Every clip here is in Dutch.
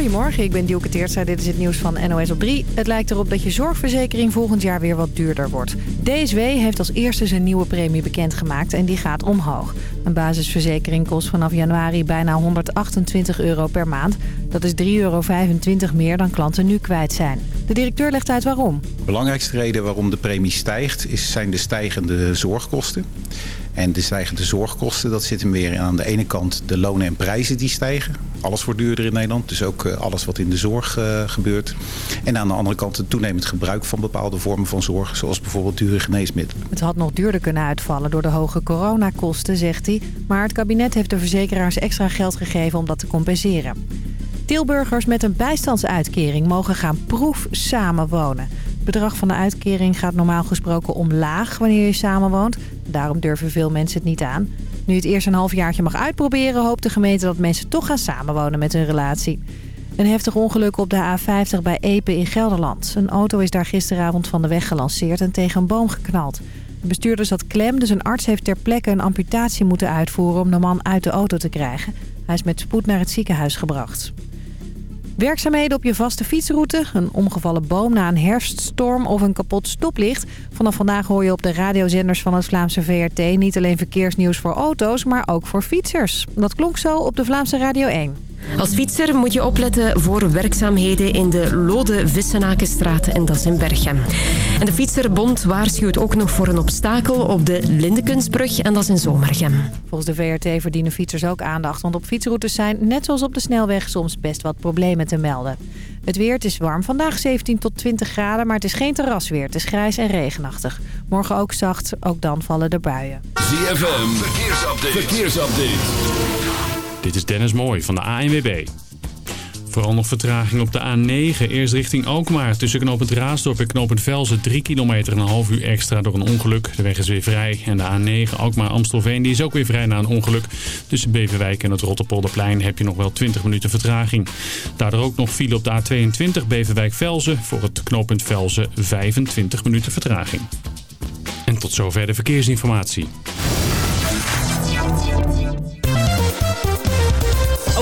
Goedemorgen, ik ben Dielke Teertstra. Dit is het nieuws van NOS op 3. Het lijkt erop dat je zorgverzekering volgend jaar weer wat duurder wordt. DSW heeft als eerste zijn nieuwe premie bekendgemaakt en die gaat omhoog. Een basisverzekering kost vanaf januari bijna 128 euro per maand. Dat is 3,25 euro meer dan klanten nu kwijt zijn. De directeur legt uit waarom. De belangrijkste reden waarom de premie stijgt is, zijn de stijgende zorgkosten. En de stijgende zorgkosten, dat zit hem weer aan de ene kant de lonen en prijzen die stijgen. Alles wordt duurder in Nederland, dus ook eh, alles wat in de zorg uh, gebeurt. En aan de andere kant het toenemend gebruik van bepaalde vormen van zorg, zoals bijvoorbeeld dure geneesmiddelen. Het had nog duurder kunnen uitvallen door de hoge coronakosten, zegt hij. Maar het kabinet heeft de verzekeraars extra geld gegeven om dat te compenseren. Tilburgers met een bijstandsuitkering mogen gaan proef samenwonen. Het bedrag van de uitkering gaat normaal gesproken omlaag wanneer je samenwoont. Daarom durven veel mensen het niet aan. Nu het eerst een halfjaartje mag uitproberen... hoopt de gemeente dat mensen toch gaan samenwonen met hun relatie. Een heftig ongeluk op de A50 bij Epe in Gelderland. Een auto is daar gisteravond van de weg gelanceerd en tegen een boom geknald. De bestuurder zat klem, dus een arts heeft ter plekke een amputatie moeten uitvoeren... om de man uit de auto te krijgen. Hij is met spoed naar het ziekenhuis gebracht. Werkzaamheden op je vaste fietsroute, een omgevallen boom na een herfststorm of een kapot stoplicht. Vanaf vandaag hoor je op de radiozenders van het Vlaamse VRT niet alleen verkeersnieuws voor auto's, maar ook voor fietsers. Dat klonk zo op de Vlaamse Radio 1. Als fietser moet je opletten voor werkzaamheden in de Lode Vissenakenstraat en dat is in Berchem. En de Fietserbond waarschuwt ook nog voor een obstakel op de Lindekunstbrug en dat is in Zomergem. Volgens de VRT verdienen fietsers ook aandacht, want op fietsroutes zijn, net zoals op de snelweg, soms best wat problemen te melden. Het weer, het is warm. Vandaag 17 tot 20 graden, maar het is geen terrasweer. Het is grijs en regenachtig. Morgen ook zacht, ook dan vallen er buien. ZFM, verkeersupdate. verkeersupdate. Dit is Dennis Mooij van de ANWB. Vooral nog vertraging op de A9. Eerst richting Alkmaar. Tussen knooppunt Raasdorp en knooppunt Velzen. 3 kilometer en een half uur extra door een ongeluk. De weg is weer vrij. En de A9 Alkmaar-Amstelveen die is ook weer vrij na een ongeluk. Tussen Beverwijk en het Rotterpolderplein heb je nog wel 20 minuten vertraging. Daardoor ook nog file op de A22 Beverwijk-Velzen. Voor het knooppunt Velzen 25 minuten vertraging. En tot zover de verkeersinformatie.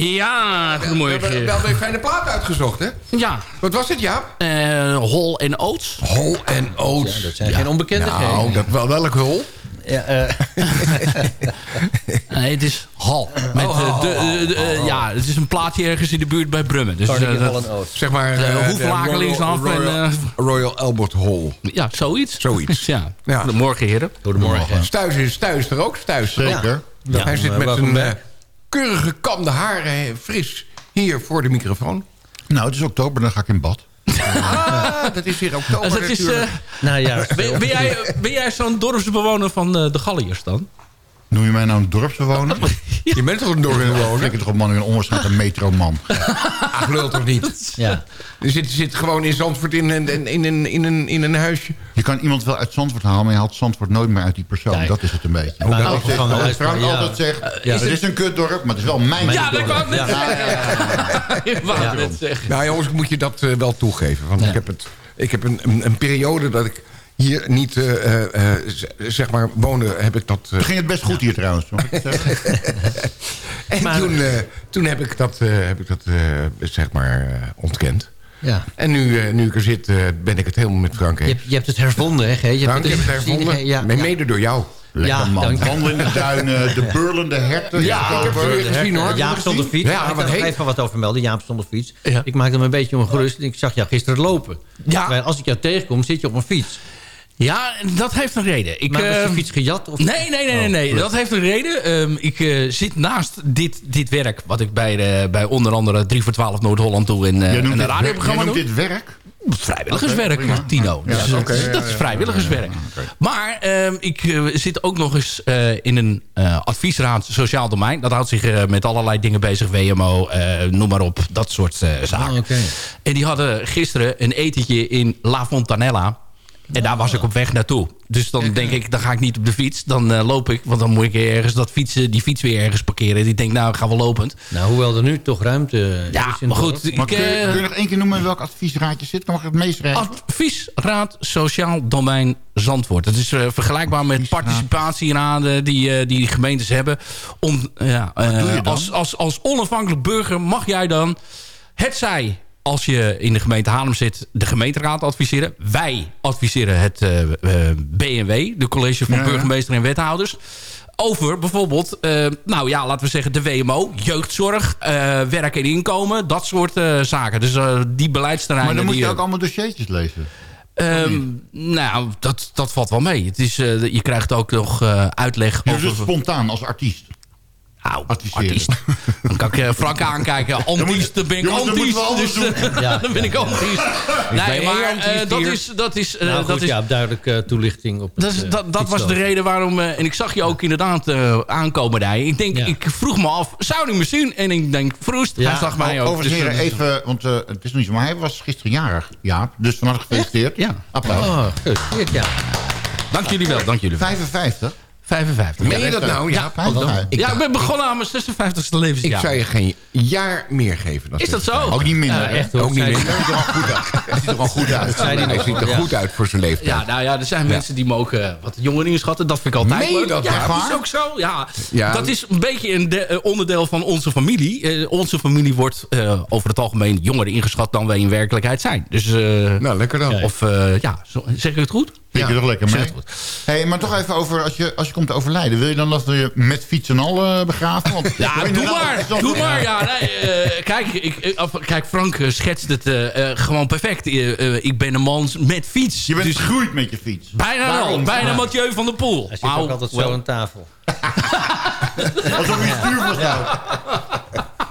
Ja, We goedemorgen. hebben wel weer fijne plaat uitgezocht, hè? Ja, Wat was het, Jaap? eh, Hol en Oats. Hol en Oats. Ja, dat zijn geen onbekende Nou, geen. dat wel welk hol? Ja, eh, Nee, het is Hal. Met, eh, de, de- de- ja, het is een plaatje ergens in de buurt bij Brummen. Dus, eh, dat-. Zeg maar... Eh, eh, Hoeflaken de Royal- linksaf en, Royal, Royal Albert Hall. ja, zoiets. Zoiets. ja. Ja. Goedemorgen, heren. Goedemorgen. Stuis is Stuis er ook. Stuis. Zeker. Ja. Hij zit Ja, met welkom zijn back. eh, keurige kamde haren fris hier voor de microfoon. Nou, het is oktober, dan ga ik in bad. Ah, dat is weer oktober Dus het is, natuurlijk. eh, Nou ja, ben, ben jij, ben jij zo'n dorpsbewoner van eh, de Galliërs dan? Noem je mij nou een dorpsbewoner? Je bent toch een Ik doorbewoner? vind toch een man, een onwaarschijnlijk metroman. Ach, lul toch niet? ja. Je zit, zit gewoon in Zandvoort in een, in, in, een- in, een, in een huisje. Je kan iemand wel uit Zandvoort halen, maar je haalt Zandvoort nooit meer uit die persoon. Kijk. Dat is het een beetje. Ook ik zeg, uitspraak, Frank ja. altijd zegt, ja, het is een kutdorp, maar het is wel mijn Ja, dat dorp. wou ik net. Ik zeggen. Nou jongens, moet je dat eh, wel toegeven. Want ik heb, het, ik heb een, een, een periode dat ik hier niet, eh, eh, eh, zeg maar, woonde, heb ik dat... Toen ging het best goed hier trouwens. het en Maar- toen, eh, toen heb ik dat, eh, heb ik dat eh, zeg maar, ontkend. ja. En nu, eh, nu ik er zit, ben ik het helemaal met Frank Je, eens. hebt, je hebt het hervonden, hè? Je hebt Frank, ik heb het hervonden. Ja. Mede door jou. Lekker Ja, man. je. Wandelen in de duinen, de burlende herten. Ja, ik heb ze weer gezien hoor. Jaap zonder fiets. Ja, ik er heet- even wat over melden. Jaap zonder fiets. Ja. Ik maakte me een beetje ongerust. Ik zag jou gisteren lopen. Ja. Terwijl als ik jou tegenkom, zit je op een fiets. Ja, dat heeft een reden. Ik, Maar was je eh, fiets gejat? Of? Nee, nee, nee, nee, nee. Oh, dat heeft een reden. Ehm, ik eh, zit naast dit, dit werk, wat ik bij, de, bij onder andere 3 voor 12 Noord-Holland doe en, eh, Jij en noemt, een radioprogramma doe. dit werk? Vrijwilligerswerk, prima. Tino. Ja, Dus, oké, dat is- ja, dat is ja, vrijwilligerswerk. ja. Maar ehm, ik eh, zit ook nog eens eh, in een eh, adviesraad sociaal domein. Dat houdt zich eh, met allerlei dingen bezig. WMO, eh, noem maar op. Dat soort eh, zaken. Oh, oké. En die hadden gisteren een etentje in La Fontanella. En daar was ik op weg naartoe. Dus dan denk ik, dan ga ik niet op de fiets. Dan eh, loop ik, want dan moet ik ergens dat fietsen, die fiets weer ergens parkeren. Die denkt, nou, ik ga wel lopend. Nou, hoewel er nu toch ruimte Ja, is in maar goed. Ik, Maar kun, je, eh, kun je nog één keer noemen welk adviesraad je zit? Dan mag ik het meest rijden. Adviesraad Sociaal Domein Zandvoort. Dat is eh, vergelijkbaar met participatieraden die, eh, die gemeentes hebben. Om, ja, eh, doe je dan? als, als, als onafhankelijk burger mag jij dan, het zij als je in de gemeente Haarlem zit, de gemeenteraad adviseren. Wij adviseren het eh, eh, BNW, de college van Ja, burgemeester en wethouders. Over bijvoorbeeld, eh, nou ja, laten we zeggen de WMO, jeugdzorg, werk en inkomen, dat soort zaken. Dus die beleidsterreinen. Maar dan moet je ook allemaal dossiertjes lezen. Ehm, nou, dat, dat valt wel mee. Het is, je krijgt ook nog uitleg over... spontaan als artiest. Nou, artiest. Dan kan ik eh, Frank aankijken. Antiest, dan ben ik antiest. Dus, eh, Ja, dan ben ik antiest. Nee, maar eh, dat is... Dat is, Nou, dat goed, is ja, duidelijk eh, toelichting op dat, het, dat, dat was de reden waarom... eh, en ik zag je ook inderdaad eh, aankomen rijden. Ik denk, Ja. ik vroeg me af, zou hij me zien? En ik denk, vroest, Ja, hij zag mij ook. Overigens, Dus, heren, even, want eh, het is nog niet zo, maar hij was gisteren jarig, Jaap. Dus van harte gefeliciteerd. Ja. Applaus. Oh, ja. Dank jullie wel, dank jullie wel. 55. 55. Meen je dat nou? Ja. Ja, ik ben begonnen aan mijn 56e levensjaar. Ik zou je geen jaar meer geven. Dan Is dat zo? Ook niet minder. Echt hoor. Ook niet die- Hij ziet er goed uit. Hij ziet er al goed uit. Hij ziet er goed uit voor zijn leeftijd. Ja, nou ja, er zijn mensen die mogen wat jonger inschatten. Dat vind ik altijd Meen je leuk. dat ja, dat waar? is ook zo. Ja. Ja. Dat is een beetje een de- eh, onderdeel van onze familie. Eh, onze familie wordt eh, over het algemeen jonger ingeschat dan wij in werkelijkheid zijn. Dus, eh, Nou, lekker dan. of eh, ja, zeg ik het goed? Denk je toch lekker mee? Hey, maar toch even over, als je, als je komt te overlijden... wil je dan dat we je met fiets en al eh, begraven? Want, Ja, doe maar. Doe maar. Ja, nee, eh, kijk, ik, eh, of- kijk, Frank schetst het gewoon perfect. Ik ben een man met fiets. Je bent Dus gegroeid met je fiets. bijna. Waarom? Bijna Ja. Mathieu van der Poel. Hij zit ook altijd zo aan tafel. Alsof je stuur vasthoudt.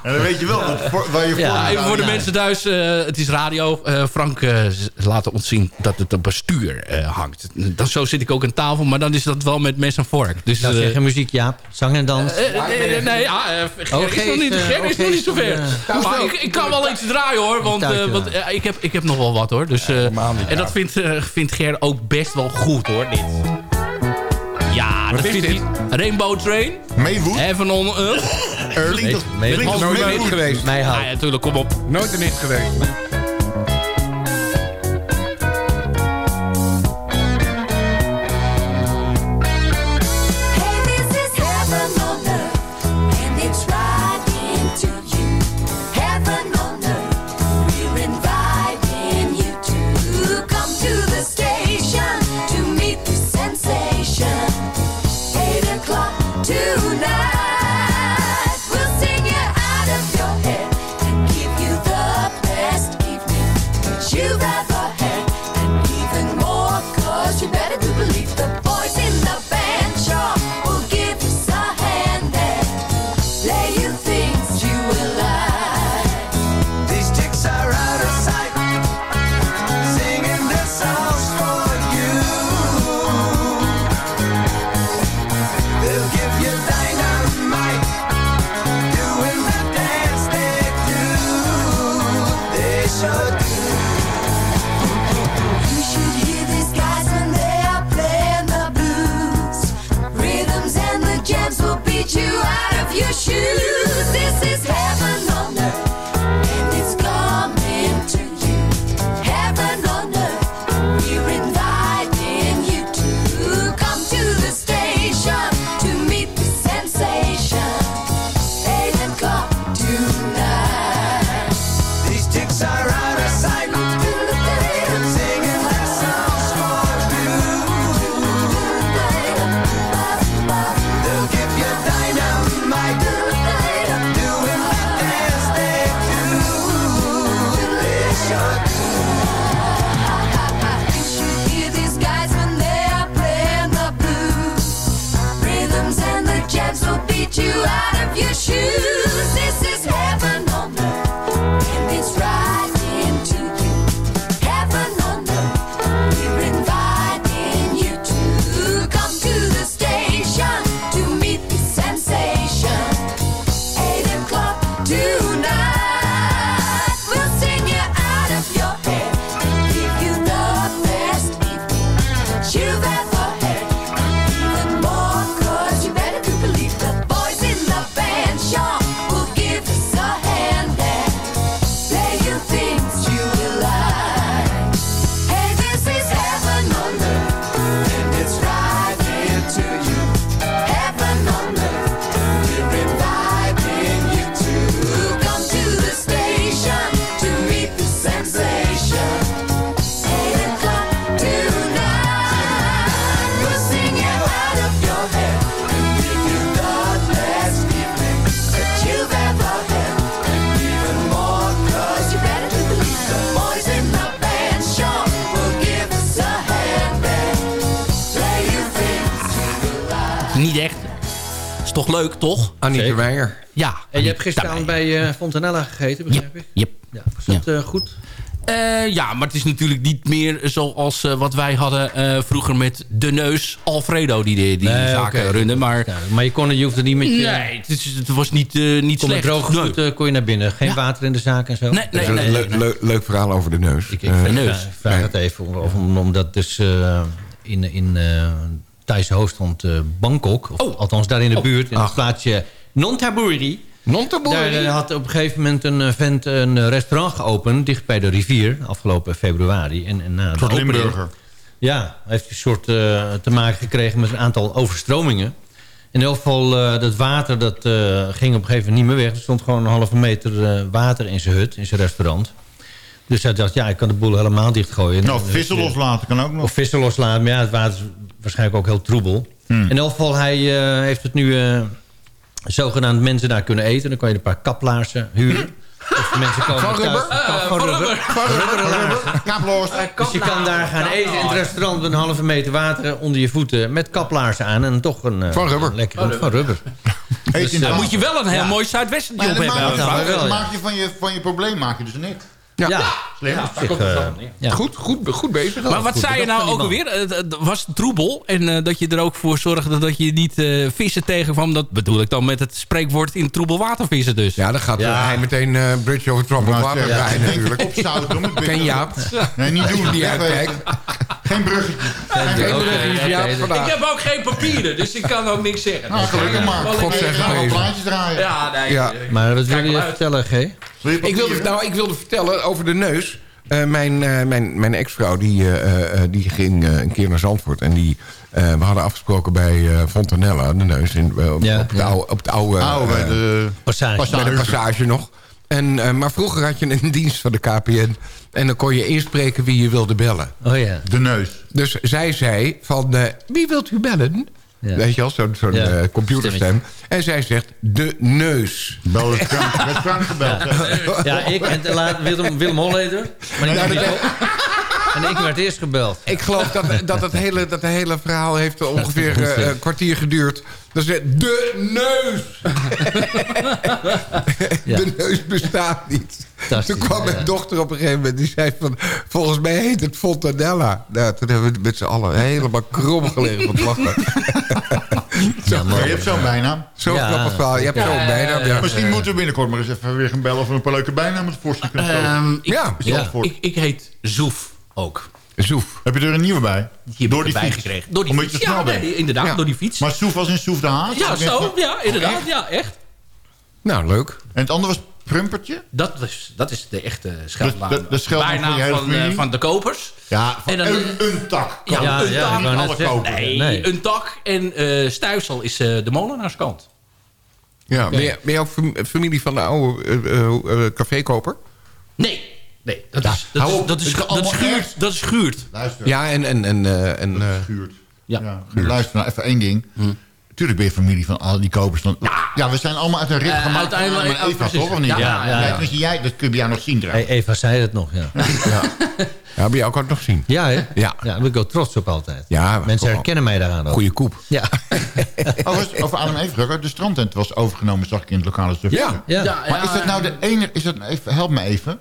En dan weet je wel wat, voor- waar je voor Ja, even voor de ja. mensen thuis, eh, het is radio. Eh, Frank eh, laat ons zien dat het op bestuur eh, hangt. Dan, zo zit ik ook aan tafel, maar dan is dat wel met mes en vork. Dus, Nou, zeggen muziek, Jaap. Zang en dans. eh, nee, ja, eh, Ger is nog niet, Ger is nog niet zover. maar ik, ik kan wel iets draaien hoor, want, eh, want ik, heb, ik heb nog wel wat hoor. Dus, eh, en dat vindt, eh, vindt Ger ook best wel goed hoor, dit. Ja, dat is vindt hij. Rainbow Train, Meewoed? Heaven on Earth. Erling, dat mee- klinkt als Nooit geweest. Houdt. ja, natuurlijk, kom op. Nooit een hit geweest. Leuk, toch? Anita Zeker. Meijer. Ja. En je hebt gisteravond bij eh, Fontanella gegeten, begrijp ik? Yep. Ja, was dat eh, goed? Eh, ja, maar het is natuurlijk niet meer zoals eh, wat wij hadden eh, vroeger met de neus Alfredo die die, die Nee, zaken runde. Maar Ja, maar je, kon, je hoefde niet met je... nee, het, is, het was niet, eh, niet Kon met slecht. Nee. voeten kon je naar binnen. Geen Ja. water in de zaak en zo? Nee, nee, nee. leuk, leuk, leuk verhaal over de neus. Ik, ik vraag, neus. ik vraag het even, om- om- omdat dus eh, in, in eh Thaise hoofdland eh, Bangkok... of Oh. althans daar in de Oh. buurt, in het plaatsje Nonthaburi... Nonthaburi. Daar eh, had op een gegeven moment een eh, vent een restaurant geopend... dicht bij de rivier, afgelopen februari. En, en, na de Een soort Limburger. Ja, hij heeft een soort te maken gekregen met een aantal overstromingen. In elk geval, dat water dat, ging op een gegeven moment niet meer weg. Er stond gewoon een halve meter water in zijn hut, in zijn restaurant. Dus hij dacht, ja, ik kan de boel helemaal dichtgooien. Nou, Dus, vissen eh, loslaten kan ook nog. Of vissen loslaten, maar ja, het water waarschijnlijk ook heel troebel. Hmm. In elk geval, hij eh, heeft het nu eh, zogenaamd mensen daar kunnen eten. Dan kan je een paar kaplaarzen huren. Of mensen komen Van thuis- rubber? Kap- van rubber. Rubberen laarzen. Kaplos. Dus je kan daar gaan eten in het restaurant met een halve meter water onder je voeten. Met kaplaarzen aan en toch een... eh, Van rubber. een Lekker, van rubber. De Dan moet je wel een heel Ja. mooi zuidwestentje Maar op dat hebben. maak van je, van je probleem maak je dus niks. Ja, Ja. Slim. eh, ja. Goed, goed, goed bezig. Maar wat goed zei je nou van ook alweer? Het, het was troebel. En eh, dat je er ook voor zorgde dat je niet eh, vissen tegenkwam. Dat bedoel ik dan met het spreekwoord in troebel water vissen dus. Ja, dan gaat Ja. hij meteen eh, Bridge over Maar Water geen natuurlijk. Opzouten. Ken Jaap. Nee, niet doen. Die uitkijkt. Geen bruggetje. Geen Jaap, vandaag. Ik heb ook geen papieren, dus ik kan ook niks zeggen. Nou, gelukkig maar. God Ik zeg ga wel gewezen. plaatjes draaien. Ja, nee. Ja. eh, Maar wat wil je vertellen, G? Wil je Ik wilde, nou, ik wilde vertellen over de neus. Eh, mijn eh, mijn, mijn ex-vrouw die, eh, eh, die ging eh, een keer naar Zandvoort. En die, eh, we hadden afgesproken bij eh, Fontanella, de neus. In, op, Ja, op, het ja. oude, op het oude... De Passage. bij de passage nog. En, eh, maar vroeger had je een dienst van de KPN. En dan kon je inspreken wie je wilde bellen. Oh ja. de neus. Dus zij zei van, eh, wie wilt u bellen? Ja. Weet je wel, zo'n Ja. eh, computerstem. En zij zegt, de neus. Bel het Frank. Werd Frank gebeld. Ja, ik en te laat Willem, Willem Holleder. Maar ik Ja, en ik werd eerst gebeld. Ik geloof dat, dat, het, hele, dat het hele verhaal heeft ongeveer eh, een kwartier geduurd. Dat is de neus. Ja. De neus bestaat niet. Toen kwam mijn ja. dochter op een gegeven moment. Die zei van, volgens mij heet het Fontanella. Nou, toen hebben we met z'n allen helemaal krom gelegen van het lachen. Ja, Maar je hebt zo'n bijnaam. Zo'n Ja. grappig verhaal. Je hebt Ja, zo'n bijnaam. ja, Ja, ja. Misschien moeten we binnenkort maar eens even weer gaan bellen... of we een paar leuke bijnamen tevoorschijn kunnen stellen. Ehm, ik, Ja. Ja. ik, ik heet Zoef ook. Soef. Heb je er een nieuwe bij? heb door ik die erbij fiets? gekregen. Door die Omdat fiets. je snel Ja, bent? nee, inderdaad, Ja. door die fiets. Maar Soef als in Soef de Haas? Ja, zo. Ja, inderdaad. Oh, echt? Ja, echt. Nou, leuk. En het andere was Prumpertje? Dat is, dat is de echte scheldnaam. De- de- Bijnaam van van, eh, van de kopers. Ja, van En dan- een, een tak. Ja, Ja, een ja, tak. alle kopen. Nee, Nee. een tak. En eh Stuifsel is eh, de molenaarskant. Ja, ben, je, ben je ook fam- familie van de oude cafékoper? Nee. Nee, dat is, dat is, dat is, is dat echt. Dat is Guurt. Luister. Ja, en... en, en, eh, en Guurt. Ja. Ja. Luister nou even één ding. Tuurlijk ben je familie van al die kopers. Van, ja, we zijn allemaal uit een rit Eh, gemaakt van uiteindelijk- Adam en Eva, toch? Of niet? Ja, ja, ja. Jij, dat kun je jou nog zien trouwens. Hey, Eva zei het nog, ja. ja, ben je ook ook nog zien. Ja, hè? Ja. Ja, daar ben ik ook trots op altijd. Ja, Mensen herkennen mij daaraan ook. Goeie koep. Ja. Overigens, over Adam en Eva, de strandtent was overgenomen, zag ik in het lokale stuk. Ja. Ja. Maar is dat nou de enige... Is dat, even, help me even.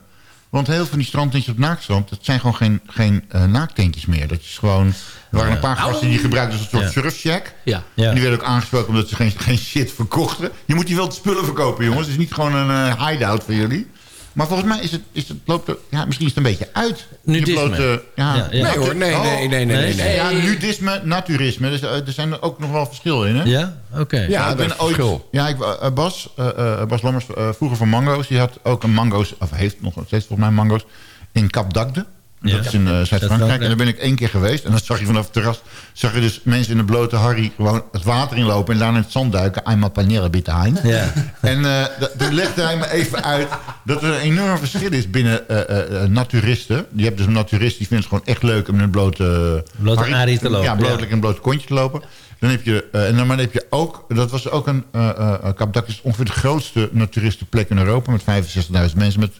Want heel veel van die strandtentjes op Naakstrand... dat zijn gewoon geen, geen eh, naaktentjes meer. Dat is gewoon... Er waren een paar gasten die gebruikten als een soort Ja. surfshack. Ja. Ja. En die werden ook aangesproken omdat ze geen, geen shit verkochten. Je moet die wel te spullen verkopen, jongens. Het is niet gewoon een eh, hideout voor jullie. Maar volgens mij is het, is het, loopt er, ja, misschien is het een beetje uit. Nudisme. Blote- ja, Ja, ja. Nee hoor, nee, Oh. nee, nee, nee, nee. nee. Ja, nudisme, naturisme. Dus, eh, er zijn er ook nog wel verschillen in, hè? Ja? Oké. Ja, ik ben verschil. Ja, ik, eh, Bas, eh, eh, Bas Lammers, eh, vroeger van Mango's. Die had ook een Mango's, of heeft nog steeds volgens mij Mango's, in Cap d'Agde. Ja. Dat is in eh, Zuid-Frankrijk. En daar ben ik één keer geweest. En dan zag je vanaf het terras... zag je dus mensen in de blote harry gewoon het water inlopen... en daarna in het zand duiken. I'm a panera bitte hein. Ja. En eh, d- toen legde hij me even uit... dat er een enorm verschil is binnen eh, eh, eh, naturisten. Je hebt dus een naturist die vindt het gewoon echt leuk... om in een blote... Blote harry- te lopen, Ja, blootelijk ja. in een bloot kontje te lopen. Dan heb je, eh, en dan maar dan heb je ook, dat was ook een, eh eh d'Agde is ongeveer de grootste naturistenplek in Europa met 65.000 mensen, met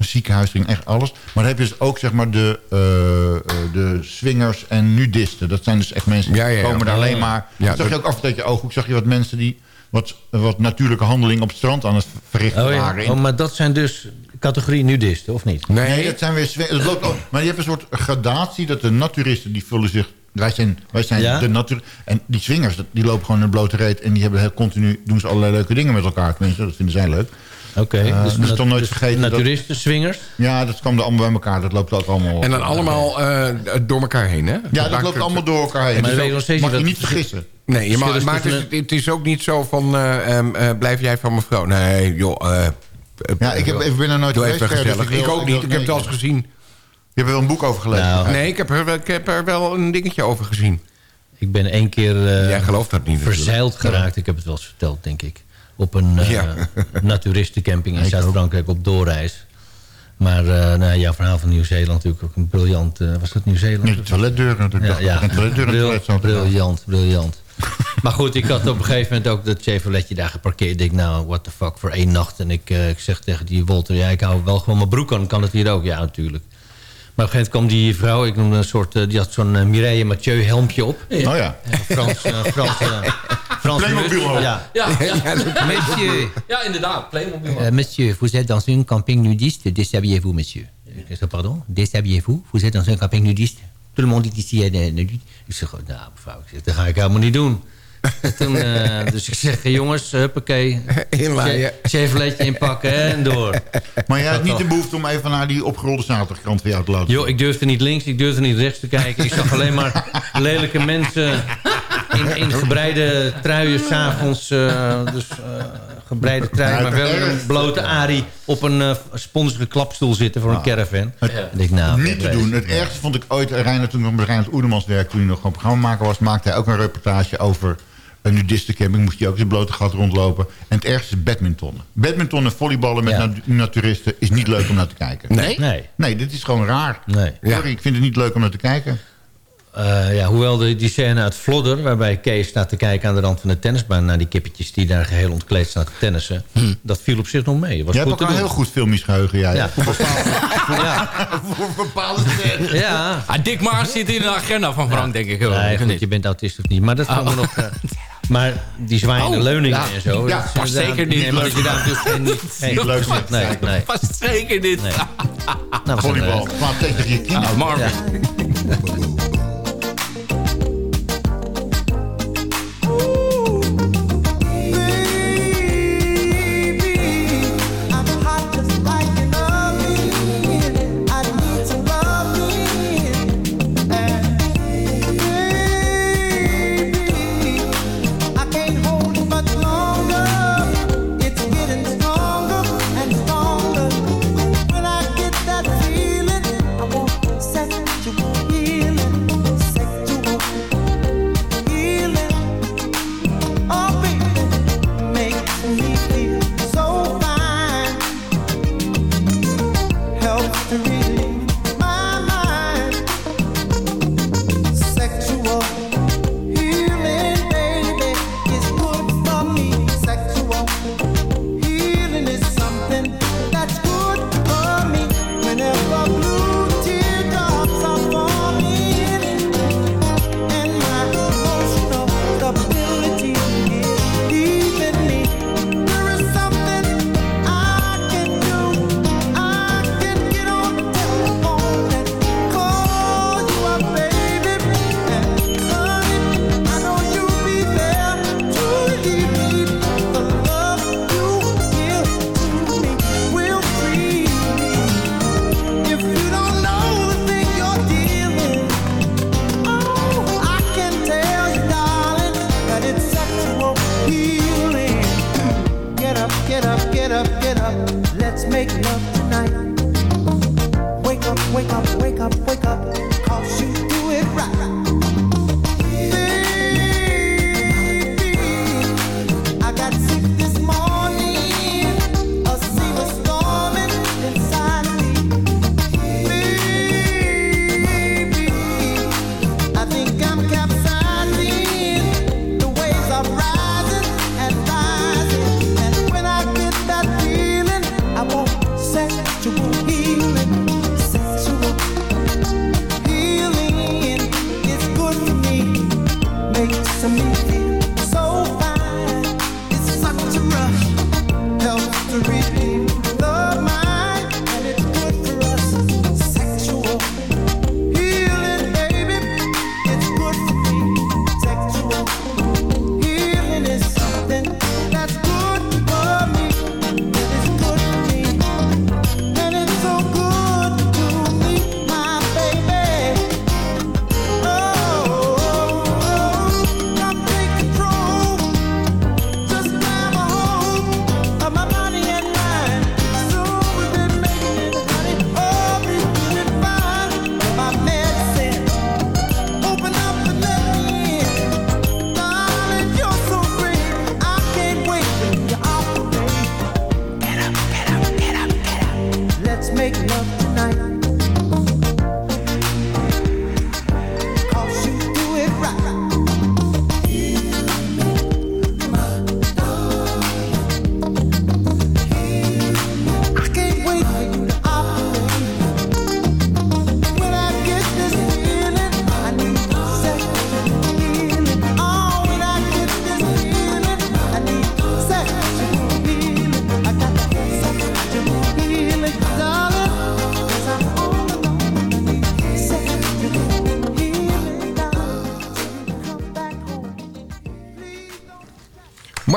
een ziekenhuis, erin, echt alles. Maar dan heb je dus ook zeg maar de, eh, eh, de swingers en nudisten. Dat zijn dus echt mensen die Ja, ja, ja. komen daar alleen maar. Ja, zag je ook af en je ooghoek, zag je wat mensen die wat, wat natuurlijke handeling op het strand aan het verrichten Oh, ja. waren. In- oh, maar dat zijn dus categorie nudisten, of niet? Nee, Nee, dat zijn weer dat loopt Maar je hebt een soort gradatie dat de naturisten die vullen zich. Wij zijn, wij zijn Ja? de natuur. En die swingers, die lopen gewoon in een blote reet. En die hebben heel continu doen ze allerlei leuke dingen met elkaar. Tenminste, dat vinden zij leuk. Oké. Eh, dus nat- toch nooit vergeten dat- Naturisten, swingers. Ja, dat kwam er allemaal bij elkaar. Dat loopt ook allemaal. En dan allemaal eh, door elkaar heen, hè? Ja, dat loopt allemaal door elkaar heen. Maar Dus weet je ook- nog steeds mag je dat- niet vergissen. Nee, je mag, Verschil is maar het is, het is ook niet zo van... eh, ehm, eh, blijf jij van mevrouw? Nee, joh. eh, Ja, ik heb, ik ben er nooit geweest. even dus gezellig. wil- Ik ook niet. wil- Ik heb het al eens gezien. Je hebt er wel een boek over gelezen. Nou, Nee, ik heb, er, wel- ik heb er wel een dingetje over gezien. Ik ben één keer eh, Jij gelooft dat niet verzeild geraakt. Ik heb het wel eens verteld, denk ik. Op een eh Ja. naturistencamping in Ik Zuid-Frankrijk op doorreis. Maar eh nou, jouw verhaal van Nieuw-Zeeland natuurlijk ook een briljant... eh, was dat Nieuw-Zeeland? Nee, de toiletdeuren natuurlijk. Ja, toiletdeur Bril- briljant, briljant. maar goed, ik had op een gegeven moment ook dat Chevroletje daar geparkeerd. Ik denk, nou, what the fuck, voor één nacht. En ik, eh, ik zeg tegen die Wolter, ja, ik hou wel gewoon mijn broek aan. Kan het hier ook? Ja, natuurlijk. Maar op een gegeven moment kwam die vrouw, ik noemde een soort, eh, die had zo'n eh, Mireille Mathieu helmpje op. Oh ja. Frans, eh, Frans, eh, Frans Playmobil. Ja. Ja, ja. Monsieur, ja, inderdaad. Playmobil. euh, monsieur, vous êtes dans un camping nudiste, déshabillez-vous, monsieur. Pardon, déshabillez-vous, vous êtes dans un camping nudiste. Tout le monde dit ici, eh, eh, nudiste. Ik zeg, nou mevrouw, ik zeg, dat ga ik helemaal niet doen. En toen, eh, dus ik zeg, jongens, huppakee. Inlaaien. Chevroletje inpakken hè, en door. Maar jij had niet de behoefte om even naar die opgerolde zaterdagkrant van jou te laten Joh, ik durfde niet links, ik durfde niet rechts te kijken. Ik zag alleen maar lelijke mensen in, in gebreide truien s'avonds. eh dus eh, gebreide trui, maar wel een blote arie op een eh sponsige klapstoel zitten voor een caravan. En ik denk, nou, niet te doen. Het ergste vond ik ooit, Reiner, toen ik Reinhard Oedermans werkte... toen hij nog een programma maken was, maakte hij ook een reportage over een nudistencamping. Moest hij ook in zijn blote gat rondlopen. En het ergste is badmintonnen. Badminton en volleyballen met Ja. nat- naturisten is niet leuk om naar te kijken. Nee. Nee, Nee, dit is gewoon raar. nee. Sorry, ik vind het niet leuk om naar te kijken. Eh, ja, hoewel de, die scène uit Vlodder, waarbij Kees staat te kijken aan de rand van de tennisbaan naar die kippetjes die daar geheel ontkleed staan te tennissen, dat viel op zich nog mee. Was Jij hebt ook een doen. heel goed filmisch geheugen, jij. Ja. Voor bepaalde, Ja, voor bepaalde scènes. ja. Ah, Dick Maas zit in de agenda van Frank, denk ik. hoor. Nee, Of goed, niet? je bent autist of niet. Maar dat gaan we nog... eh, maar die zwaaiende Oh, leuningen ja. en zo... Ja, dat is past zeker niet Nee, maar dat je daar dus geen... geen Niet leuk nee, nee. Past zeker niet. Nee. Nou, Volleybal. eh, Slaat tegen je kinderen. Marvin.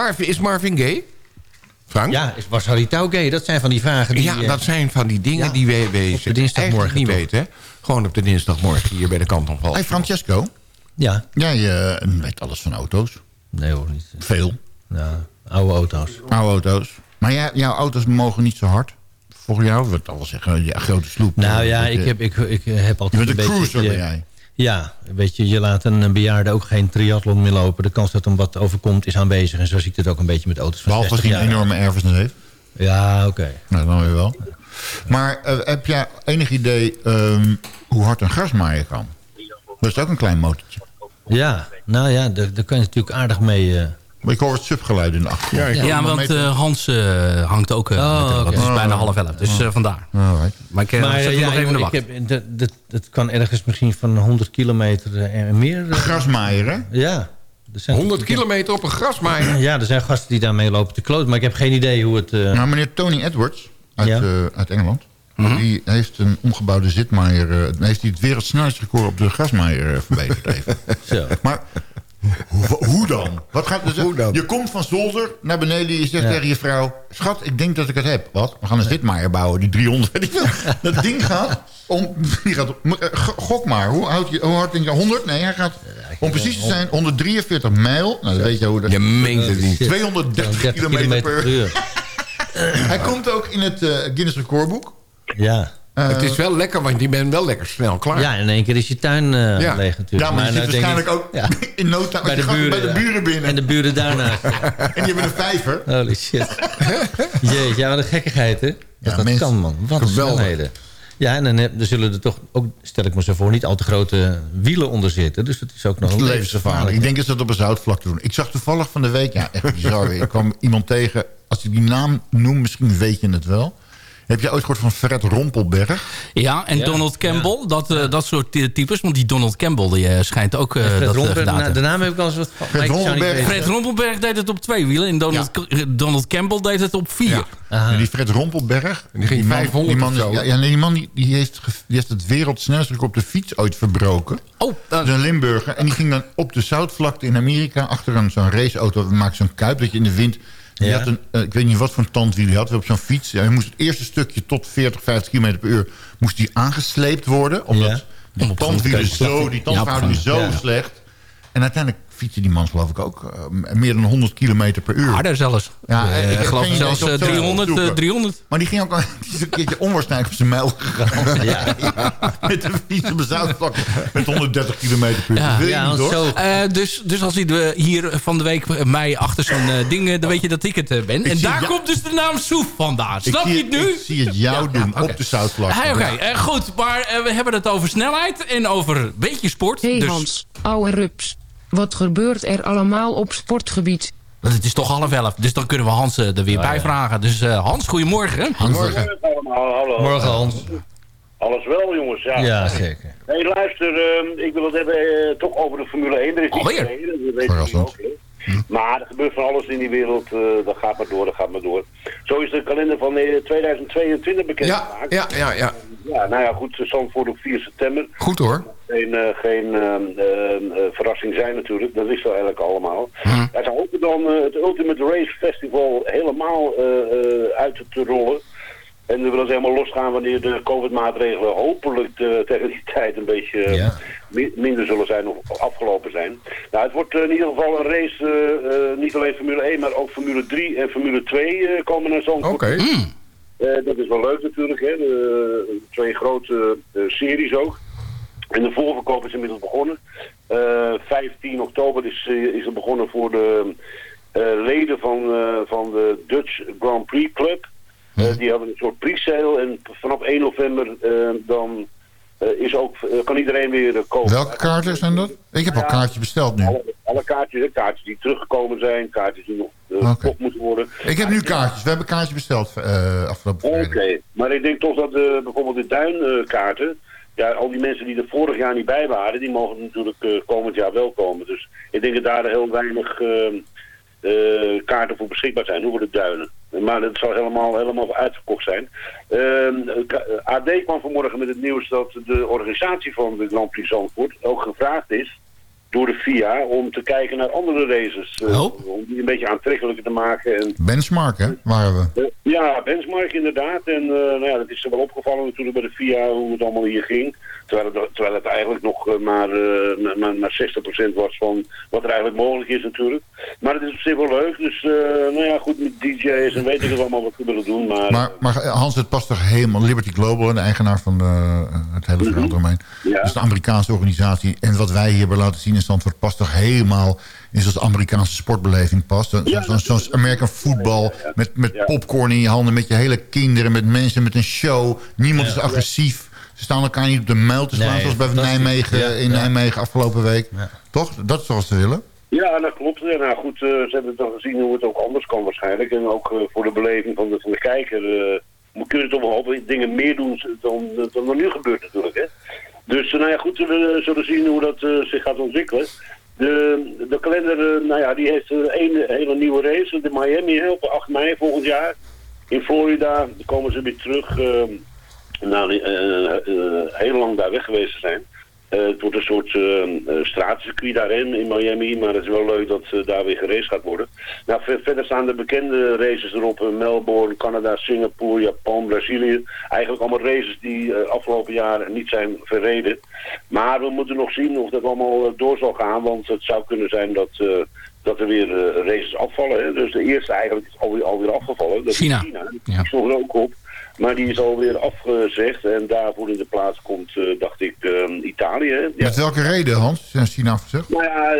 Marvin, is Marvin gay? Frank? Ja, is, was Harry Touw gay? Dat zijn van die vragen die... ja, eh, dat zijn van die dingen ja, die we, we op de dinsdagmorgen niet weten. Hè? Gewoon op de dinsdagmorgen hier bij de kant van Hey Francesco, Ja. jij eh, weet alles van auto's. Nee hoor, niet. Veel. Ja, oude auto's. Oude auto's. Maar jij, jouw auto's mogen niet zo hard. Volgens jou, wat al wel zeggen, ja, grote sloep. Nou ja, ik heb, ik, ik heb altijd Je bent een beetje... cruiser, je- ben jij. Ja, weet je, je laat een, bejaarde ook geen triathlon meer lopen. De kans dat hem wat overkomt is aanwezig. En zo zie ik het ook een beetje met auto's van Behalve als 60 hij een enorme erfenis heeft. Ja, oké. Nou, dan weer wel. Maar eh, heb jij enig idee ehm, hoe hard een grasmaaier kan? Dat is ook een klein motortje. Ja, nou ja, daar, daar kan je natuurlijk aardig mee... eh, Maar ik hoor het subgeluid in de achtergrond. Ja, want eh, Hans eh, hangt ook. Oh, met, oké. Dat is bijna half elf, dus eh, vandaar. Alright. Maar ik maar zet hem ja, nog even in de ik wacht. heb, dat, dat, dat kan ergens misschien van 100 kilometer en meer. Grasmaaier, hè? Ja. Er zijn 100 kilometer op een grasmaaier. Ja, er zijn gasten die daarmee lopen te kloot. Maar ik heb geen idee hoe het... eh, Nou, meneer Tony Edwards uit, Ja. eh, uit Engeland... Mhm. die heeft een omgebouwde zitmaaier... eh, heeft hij het wereldsnelheidsrecord op de grasmaaier eh, verbeterd even. Zo. Maar hoe, hoe dan? Wat gaat, dus, Hoe dan? Je komt van zolder naar beneden. Je zegt Ja. tegen je vrouw... Schat, ik denk dat ik het heb. Wat? We gaan een zitmaaier bouwen. Die 300. weet ik veel. dat ding gaat... Om, die gaat eh, gok maar. Hoe, houd je, hoe hard denk je? 100? Nee, hij gaat... Om precies te zijn, 143 mijl. Nou, dan weet je hoe dat... Je meent het niet. 230 30 kilometer per uur. uur. Hij komt ook in het eh, Guinness recordboek. Ja. Eh, het is wel lekker, want je bent wel lekker snel klaar. ja, in één keer is je tuin eh, Ja. leeg natuurlijk. ja, maar je zit waarschijnlijk ik- ook ja, in no time... bij, de gaat buren, bij de ja. buren binnen. En de buren daarnaast. En die hebben een vijver. Holy shit. Jeetje, ja, wat een gekkigheid, hè? Dat dat kan, man. Wat een snelheden. Ja, en dan, heb, dan zullen er toch ook, stel ik me zo voor... niet al te grote wielen onder zitten. Dus het is ook nog een levensgevaarlijk. Ik denk dat ze dat op een zoutvlakte doen. Ik zag toevallig van de week, ja, echt bizar. Ik kwam iemand tegen, als ik die naam noem, misschien weet je het wel. Heb je ooit gehoord van Fred Rompelberg? Ja, en Ja, Donald Campbell, dat, eh, dat soort ty- types. Want die Donald Campbell die, eh, schijnt ook eh, Fred dat Romper, na- de naam heb ik al eens wat van. Fred Rompelberg deed het op twee wielen. En Donald, Donald Campbell deed het op vier. Ja. En die Fred Rompelberg. Die ging man, 500 die man, of zo. Ja, ja, nee, die man die, die heeft, die heeft het wereldsnelste op de fiets ooit verbroken. Oh, Dat is een Limburger. En die ging dan op de zoutvlakte in Amerika... achter een zo'n raceauto, maakt zo'n kuip dat je in de wind... Ja. had een, eh, ik weet niet wat voor een tandwiel hij had. Op zo'n fiets. Ja, hij moest het eerste stukje tot 40, 50 km per uur... moest die aangesleept worden. Omdat Ja. die tandwielen zo... Die gang. zo slecht. En uiteindelijk fietsen die man geloof ik ook eh, meer dan 100 kilometer per uur. Harder zelfs. Ja, Eh, ik geloof zelfs, ik heb eh, zo 300, zoeken. eh, 300. Maar die ging ook al- die is een keertje onwaarschijnlijk op zijn mijl gegaan. Ja. Met een fiets op een zoutvlak met 130 kilometer per uur. Ja. Ja. Eh, dus, dus als hij hier van de week mij achter zo'n ding... dan weet je dat ik het ben. en daar ja- komt dus de naam Soef vandaan. Snap je het nu? Ik zie het jou doen op de zoutvlak. Oké, goed. Maar we hebben het over snelheid en over een beetje sport. Hey dus Hans, ouwe rups. Wat gebeurt er allemaal op sportgebied? het is toch half elf. Dus dan kunnen we Hans eh, er weer bij vragen. Dus eh, Hans, goedemorgen. Goedemorgen. allemaal, hallo. Morgen Hans. Alles wel, jongens, ja. Ja, zeker. Hey, luister, ehm, ik wil het hebben eh, toch over de Formule 1. Er is niet Alweer? dat weet jullie ook. hè. Maar er gebeurt van alles in die wereld. eh, dat gaat maar door, dat gaat maar door. Zo is de kalender van eh, 2022 bekend Ja, gemaakt. ja, ja, ja. Ja, nou ja, goed, Zandvoort op 4 september. Goed hoor. Geen, eh, geen ehm, ehm, eh, verrassing zijn natuurlijk, dat wisten we eigenlijk allemaal. Ja, ze hopen dan eh, het Ultimate Race Festival helemaal eh, eh, uit te rollen. En we willen ze helemaal losgaan wanneer de COVID-maatregelen hopelijk tegen die tijd een beetje eh, mi- minder zullen zijn of afgelopen zijn. Nou, het wordt eh, in ieder geval een race, eh, niet alleen Formule 1, maar ook Formule 3 en Formule 2 eh, komen naar Zandvoort. Oké. Eh, dat is wel leuk natuurlijk, hè. De, twee grote series ook. En de voorverkoop is inmiddels begonnen. Eh 15 oktober is, is het begonnen voor de eh, leden van, eh, van de Dutch Grand Prix Club. Die hadden een soort pre-sale en vanaf 1 november eh, dan eh, is ook, eh, kan iedereen weer eh, kopen. Welke kaarten zijn dat? Ik heb al kaartjes besteld nu. Alle, alle kaartjes, kaartjes die teruggekomen zijn, kaartjes die nog verkocht moeten worden. Ik heb nu kaartjes. We hebben kaartjes besteld eh, afgelopen Oké, maar ik denk toch dat bijvoorbeeld de duinkaarten, ja, al die mensen die er vorig jaar niet bij waren, die mogen natuurlijk komend jaar wel komen. Dus ik denk dat daar heel weinig eh, eh, kaarten voor beschikbaar zijn, voor de duinen. Maar het zal helemaal, helemaal uitverkocht zijn. Ehm, AD kwam vanmorgen met het nieuws dat de organisatie van de Grand Prix Zandvoort ook gevraagd is door de FIA om te kijken naar andere races. eh, Om die een beetje aantrekkelijker te maken. En Benchmark, hè? Waren we. eh, Ja, benchmark inderdaad. En eh, nou ja, dat is er wel opgevallen natuurlijk bij de FIA hoe het allemaal hier ging. Terwijl het, terwijl het eigenlijk nog maar, maar- maar, maar 60% was van wat er eigenlijk mogelijk is natuurlijk. Maar het is op zich wel leuk. Dus nou ja, goed met DJ's en weet ik het allemaal wat we willen doen. Maar, Maar, maar Hans, het past toch helemaal... Liberty Global, de eigenaar van de, het hele verhaal. Ja. Dat is een Amerikaanse organisatie. En wat wij hier hebben laten zien Zandvoort... past toch helemaal in zoals de Amerikaanse sportbeleving past. Zo- zo- Zoals American football. Met, met popcorn in je handen. Met je hele kinderen. Met mensen. Met een show. Niemand is agressief. Ze staan elkaar niet op de muil te slaan. Nee, zoals bij. Nijmegen, Ja, in ja. Nijmegen afgelopen week. Toch? Dat is zoals ze willen. Ja, dat klopt. Ja, nou goed, eh, ze hebben toch gezien hoe het ook anders kan waarschijnlijk. En ook eh, voor de beleving van de, van de kijker eh, moet- kun je toch wel hoop dingen meer doen dan, dan er nu gebeurt natuurlijk. Hè? Dus eh, nou ja, goed, we zullen zien hoe dat eh, zich gaat ontwikkelen. De, de kalender, eh, nou ja, die heeft een hele nieuwe race. De Miami hè, op 8 mei volgend jaar. In Florida komen ze weer terug. eh, na heel lang daar weg geweest zijn. Eh, het wordt een soort eh, eh, straatcircuit daarin in Miami, maar het is wel leuk dat eh, daar weer geraced gaat worden. Nou, ver- verder staan de bekende races erop. Melbourne, Canada, Singapore, Japan, Brazilië. Eigenlijk allemaal races die afgelopen jaar niet zijn verreden. Maar we moeten nog zien of dat allemaal door zal gaan, want het zou kunnen zijn dat... dat er weer races afvallen. Hè. Dus de eerste eigenlijk is alweer, alweer afgevallen. Dat China. Is China. Die stond er ook op. Maar die is alweer afgezegd. En daarvoor in de plaats komt, eh, dacht ik, eh, Italië. Ja. Met welke reden, Hans? Zijn China afgezegd? Nou ja, eh,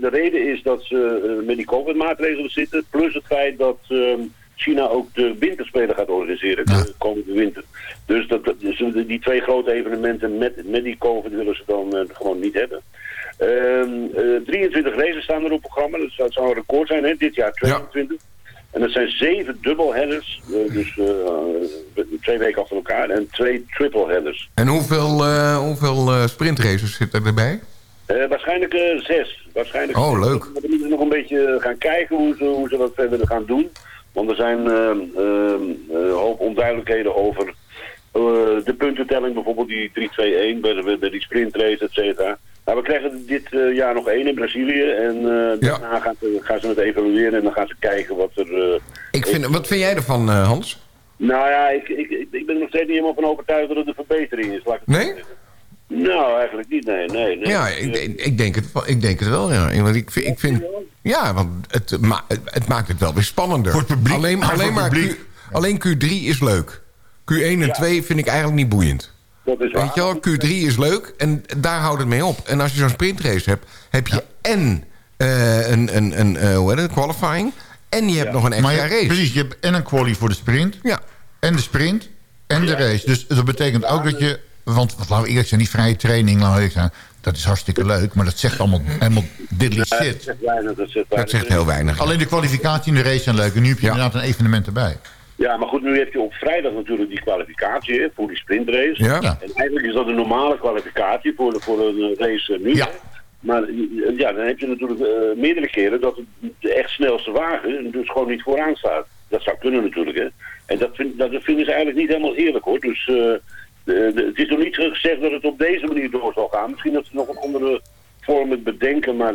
de reden is dat ze met die COVID-maatregelen zitten. Plus het feit dat eh, China ook de winterspelen gaat organiseren. De komende winter. Dus, dat, dus die twee grote evenementen met, met die COVID willen ze dan gewoon niet hebben. Ehm, eh, 23 races staan er op het programma. Dat zou, zou een record zijn, hè? dit jaar 22. En dat zijn zeven dubbelheaders. eh, dus eh, twee weken achter elkaar. En twee tripleheaders. En hoeveel, eh, hoeveel eh, sprintraces zitten erbij? Eh, waarschijnlijk eh, zes. Waarschijnlijk Oh, leuk. We moeten nog een beetje gaan kijken hoe ze, hoe ze dat verder gaan doen. Want er zijn een hoop onduidelijkheden over eh, de puntentelling. Bijvoorbeeld die 3-2-1 bij, de- bij die sprintrace, et cetera. Nou, we krijgen dit eh, jaar nog één in Brazilië. En eh, daarna gaan ze, gaan ze het evalueren en dan gaan ze kijken wat er... eh, Ik vind, wat vind jij ervan, eh, Hans? nou ja, ik, ik, ik, ik ben er nog steeds niet helemaal van overtuigd dat het een verbetering is. Laat ik het Nee? zo zeggen. Nou, eigenlijk niet, nee. nee, nee. Ja, ik, ik, denk het, wel- ik denk het wel, ja. Want ik, vind- ik vind, ja, want het, ma- het, maakt het wel weer spannender. Voor het publiek, alleen, maar voor alleen, het maar publiek. Q, alleen Q3 is leuk. Q1 en 2 vind ik eigenlijk niet boeiend. Dat is waar. Weet je wel, Q3 is leuk en daar houdt het mee op. En als je zo'n sprintrace hebt, heb je en eh, een, een, een eh, hoe heet het, qualifying... en je hebt nog een extra Maar je- race. Precies, je hebt en een quali voor de sprint. Ja. En de sprint. En de race. Dus dat betekent ook dat je... Want laten we eerlijk zijn, die vrije training... Laten we eerlijk zijn, dat is hartstikke leuk. Maar dat zegt allemaal helemaal diddly Ja, dat shit. zegt weinig, dat zegt Dat weinig. zegt heel weinig. Alleen de kwalificatie en de race zijn leuk. En nu heb je inderdaad een evenement erbij. Ja, maar goed, nu heb je op vrijdag natuurlijk die kwalificatie hè, voor die sprintrace. Ja. En eigenlijk is dat een normale kwalificatie voor, de, voor een race eh, nu. Ja. Maar eh, ja, dan heb je natuurlijk eh, meerdere keren dat het de echt snelste wagen dus gewoon niet vooraan staat. Dat zou kunnen natuurlijk, hè. En dat, vind, dat vinden ze eigenlijk niet helemaal eerlijk, hoor. Dus eh, de, de- het is nog niet gezegd dat het op deze manier door zal gaan. Misschien dat ze nog een andere vorm het bedenken, maar...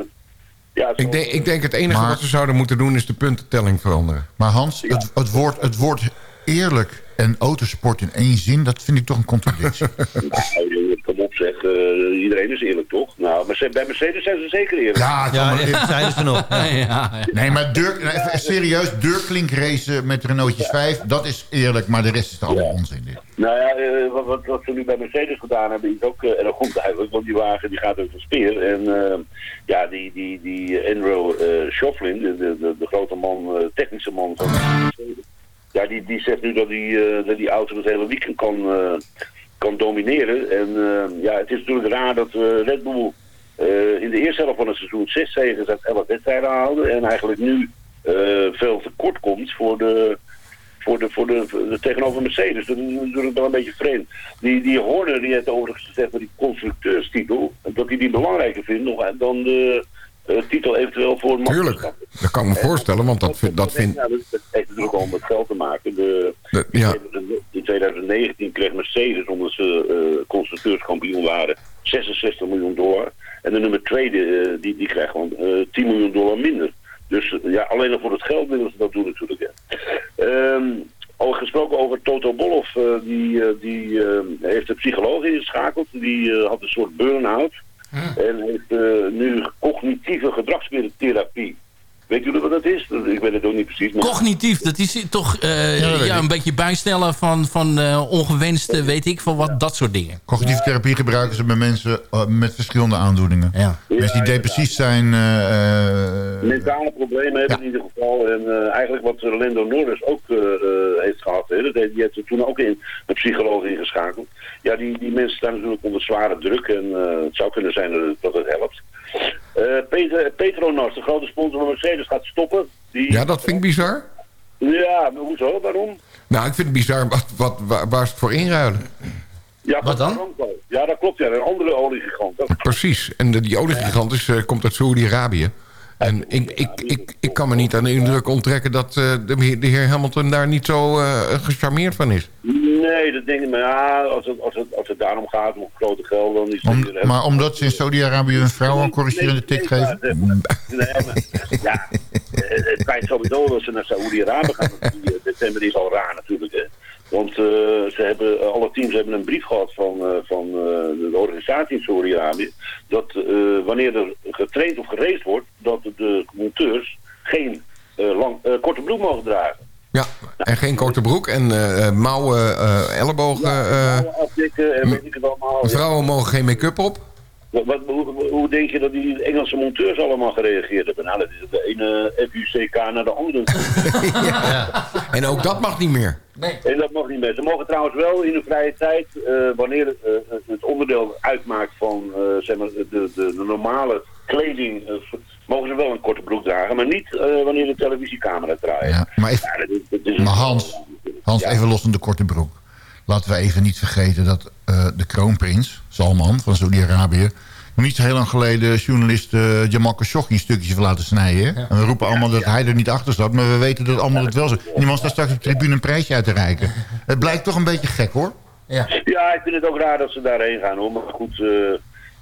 Ja, Ik denk, ik denk het enige Maar- wat ze zouden moeten doen is de puntentelling veranderen. Maar Hans, het, het, woord, het woord eerlijk en autosport in één zin... dat vind ik toch een contradictie. zeg, eh, iedereen is eerlijk toch? Nou, maar bij Mercedes zijn ze zeker eerlijk. Ja, Ja, echt, zeiden ze nog. Ja. Ja, ja. Nee, maar nee, even serieus, Dirk racen met Renaultjes 5, dat is eerlijk, maar de rest is allemaal onzin. Dit. Nou ja, eh, wat, wat, wat ze nu bij Mercedes gedaan hebben is ook eh, erg goed eigenlijk. Want die wagen die gaat over de speer. En eh, ja, die, die, die Enro eh Schoflin, de, de, de, de grote man, eh, technische man van Mercedes. Ja, die, die zegt nu dat die, eh, dat die auto het hele weekend kan, eh, kan domineren. En eh, ja, het is natuurlijk raar dat Red Bull eh, in de eerste helft van het seizoen zes zegens uit elf wedstrijden haalde. En eigenlijk nu eh, veel tekort komt voor de, voor de, voor de, tegenover Mercedes. Dat is natuurlijk wel een beetje vreemd. Die, die Horner die heeft overigens gezegd met die constructeurstitel, dat hij die belangrijker vindt nog dan de titel eventueel voor Max Tuurlijk, dat kan ik me voorstellen, want dat, vind- dat vind... ja, dat, heeft natuurlijk al met geld te maken. De, Dat- ja. In 2019 kreeg Mercedes, omdat ze eh, constructeurskampioen waren, 66 miljoen dollar. En de nummer twee, die, die, die krijgt gewoon eh 10 miljoen dollar minder. Dus eh, ja, alleen al voor het geld willen ze dat doen natuurlijk. Ja. Ehm, al gesproken over Toto Bolloff, eh, die, eh, die eh, heeft een psycholoog ingeschakeld. Die eh, had een soort burn-out. En heeft eh, nu cognitieve gedragstherapie. Weet jullie wat dat is? Ik weet het ook niet precies. Maar... Cognitief, dat is toch eh, Ja, een beetje bijstellen van, van eh, ongewenste, weet ik, van wat, dat soort dingen. Cognitieve therapie gebruiken ze bij mensen eh, met verschillende aandoeningen. Ja. Mensen die depressief zijn... eh, eh, mentale problemen hebben in ieder geval. En eh, eigenlijk wat Lando Norris ook heeft gehad. Hè, dat heeft, die heeft er toen ook in een psycholoog ingeschakeld. Ja, die, die mensen staan natuurlijk onder zware druk. En eh, het zou kunnen zijn dat het helpt. Eh, Peter, Petronas, de grote sponsor van Mercedes, gaat stoppen. Die, Ja, dat vind ik bizar. Ja, maar hoezo? Waarom? Nou, ik vind het bizar wat, wat, waar, waar ze het voor inruilen. Ja, Wat dan? Ja, dat klopt. Ja, een andere oliegigant. Dat- Precies. En de, die oliegigant is, eh, komt uit Saoedi-Arabië. En ik, ik, ik, ik kan me niet aan de indruk onttrekken... dat eh, de, heer- de heer Hamilton daar niet zo eh, gecharmeerd van is. Nee, dat denk ik maar. Ja, als het, als, het, als het daarom gaat om grote geld, dan is het om- maar omdat ze in Saudi-Arabië hun vrouw een corrigerende tik geven? Nee, maar, ja, eh, het feit sowieso dat ze naar Saoedi-Arabië gaan in december is al raar natuurlijk. Hè. Want eh, ze hebben, eh, alle teams hebben een brief gehad van, eh, van eh, de organisatie in Saoedi-Arabië. Dat eh, wanneer er getraind of gereisd wordt, dat de monteurs geen eh, lang, eh, korte broek mogen dragen. Ja, en geen korte broek en eh, eh, mouwen, eh, ellebogen. eh, Afdikken en weet ik het allemaal. vrouwen mogen geen make-up op. Wat, wat- hoe, hoe denk je dat die Engelse monteurs allemaal gereageerd hebben? Nou, dat is de ene FUCK naar de andere. En ook dat mag niet meer. En dat mag niet meer. Ze mogen trouwens wel in de vrije tijd, eh, wanneer het, het onderdeel uitmaakt van eh, zeg maar, de, de, de normale kleding, mogen ze wel een korte broek dragen, maar niet eh, wanneer de televisiecamera draait. Ja, maar even- dat is- dat is- Maar Hans, Hans even los van de korte broek. Laten we even niet vergeten dat eh, de kroonprins, Salman van Saudi-Arabië... nog niet zo heel lang geleden journalist eh, Jamal Khashoggi een stukje heeft laten snijden. En we roepen allemaal dat hij er niet achter zat, maar we weten dat allemaal het wel zo. En die man staat straks op de tribune een prijsje uit te reiken. Het blijkt toch een beetje gek hoor. Ja. Ja, ik vind het ook raar dat ze daarheen gaan hoor. Maar goed, eh,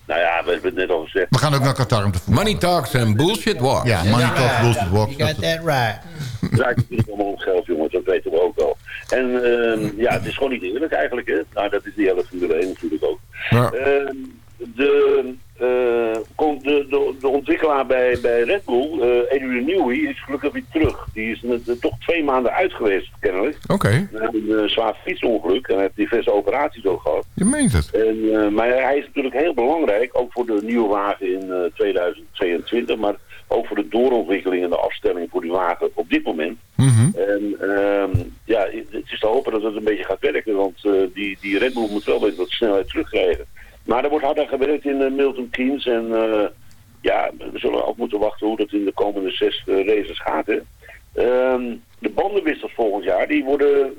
nou ja, we hebben het net al gezegd. We gaan ook naar Qatar om te voetballen. Money talks en bullshit walks. Ja, money talks, bullshit walks. You got that right. Het draait natuurlijk allemaal om geld, jongens, dat weten we ook wel. En ehm, ja, het is gewoon niet eerlijk eigenlijk. Hè? Nou, dat is die hele Formule 1 natuurlijk ook. Ja. Ehm, de, eh, komt de, de, de ontwikkelaar bij, bij Red Bull, eh Adrian Newey, is gelukkig weer terug. Die is net, eh, toch twee maanden uit geweest, kennelijk. Oké, Hij heeft een zwaar fietsongeluk en hij heeft diverse operaties ook gehad. je meent het. En, maar hij is natuurlijk heel belangrijk, ook voor de nieuwe wagen in eh, 2022, maar ook voor de doorontwikkeling en de afstelling voor die wagen op dit moment. Mhm. En ehm, ja, het is te hopen dat het een beetje gaat werken, want die, die Red Bull moet wel weer wat snelheid terugkrijgen. Maar er wordt hard aan gewerkt in eh, Milton Keynes en eh, ja, we zullen ook moeten wachten hoe dat in de komende zes eh, races gaat. Hè. Ehm, de bandenwissels volgend jaar, die worden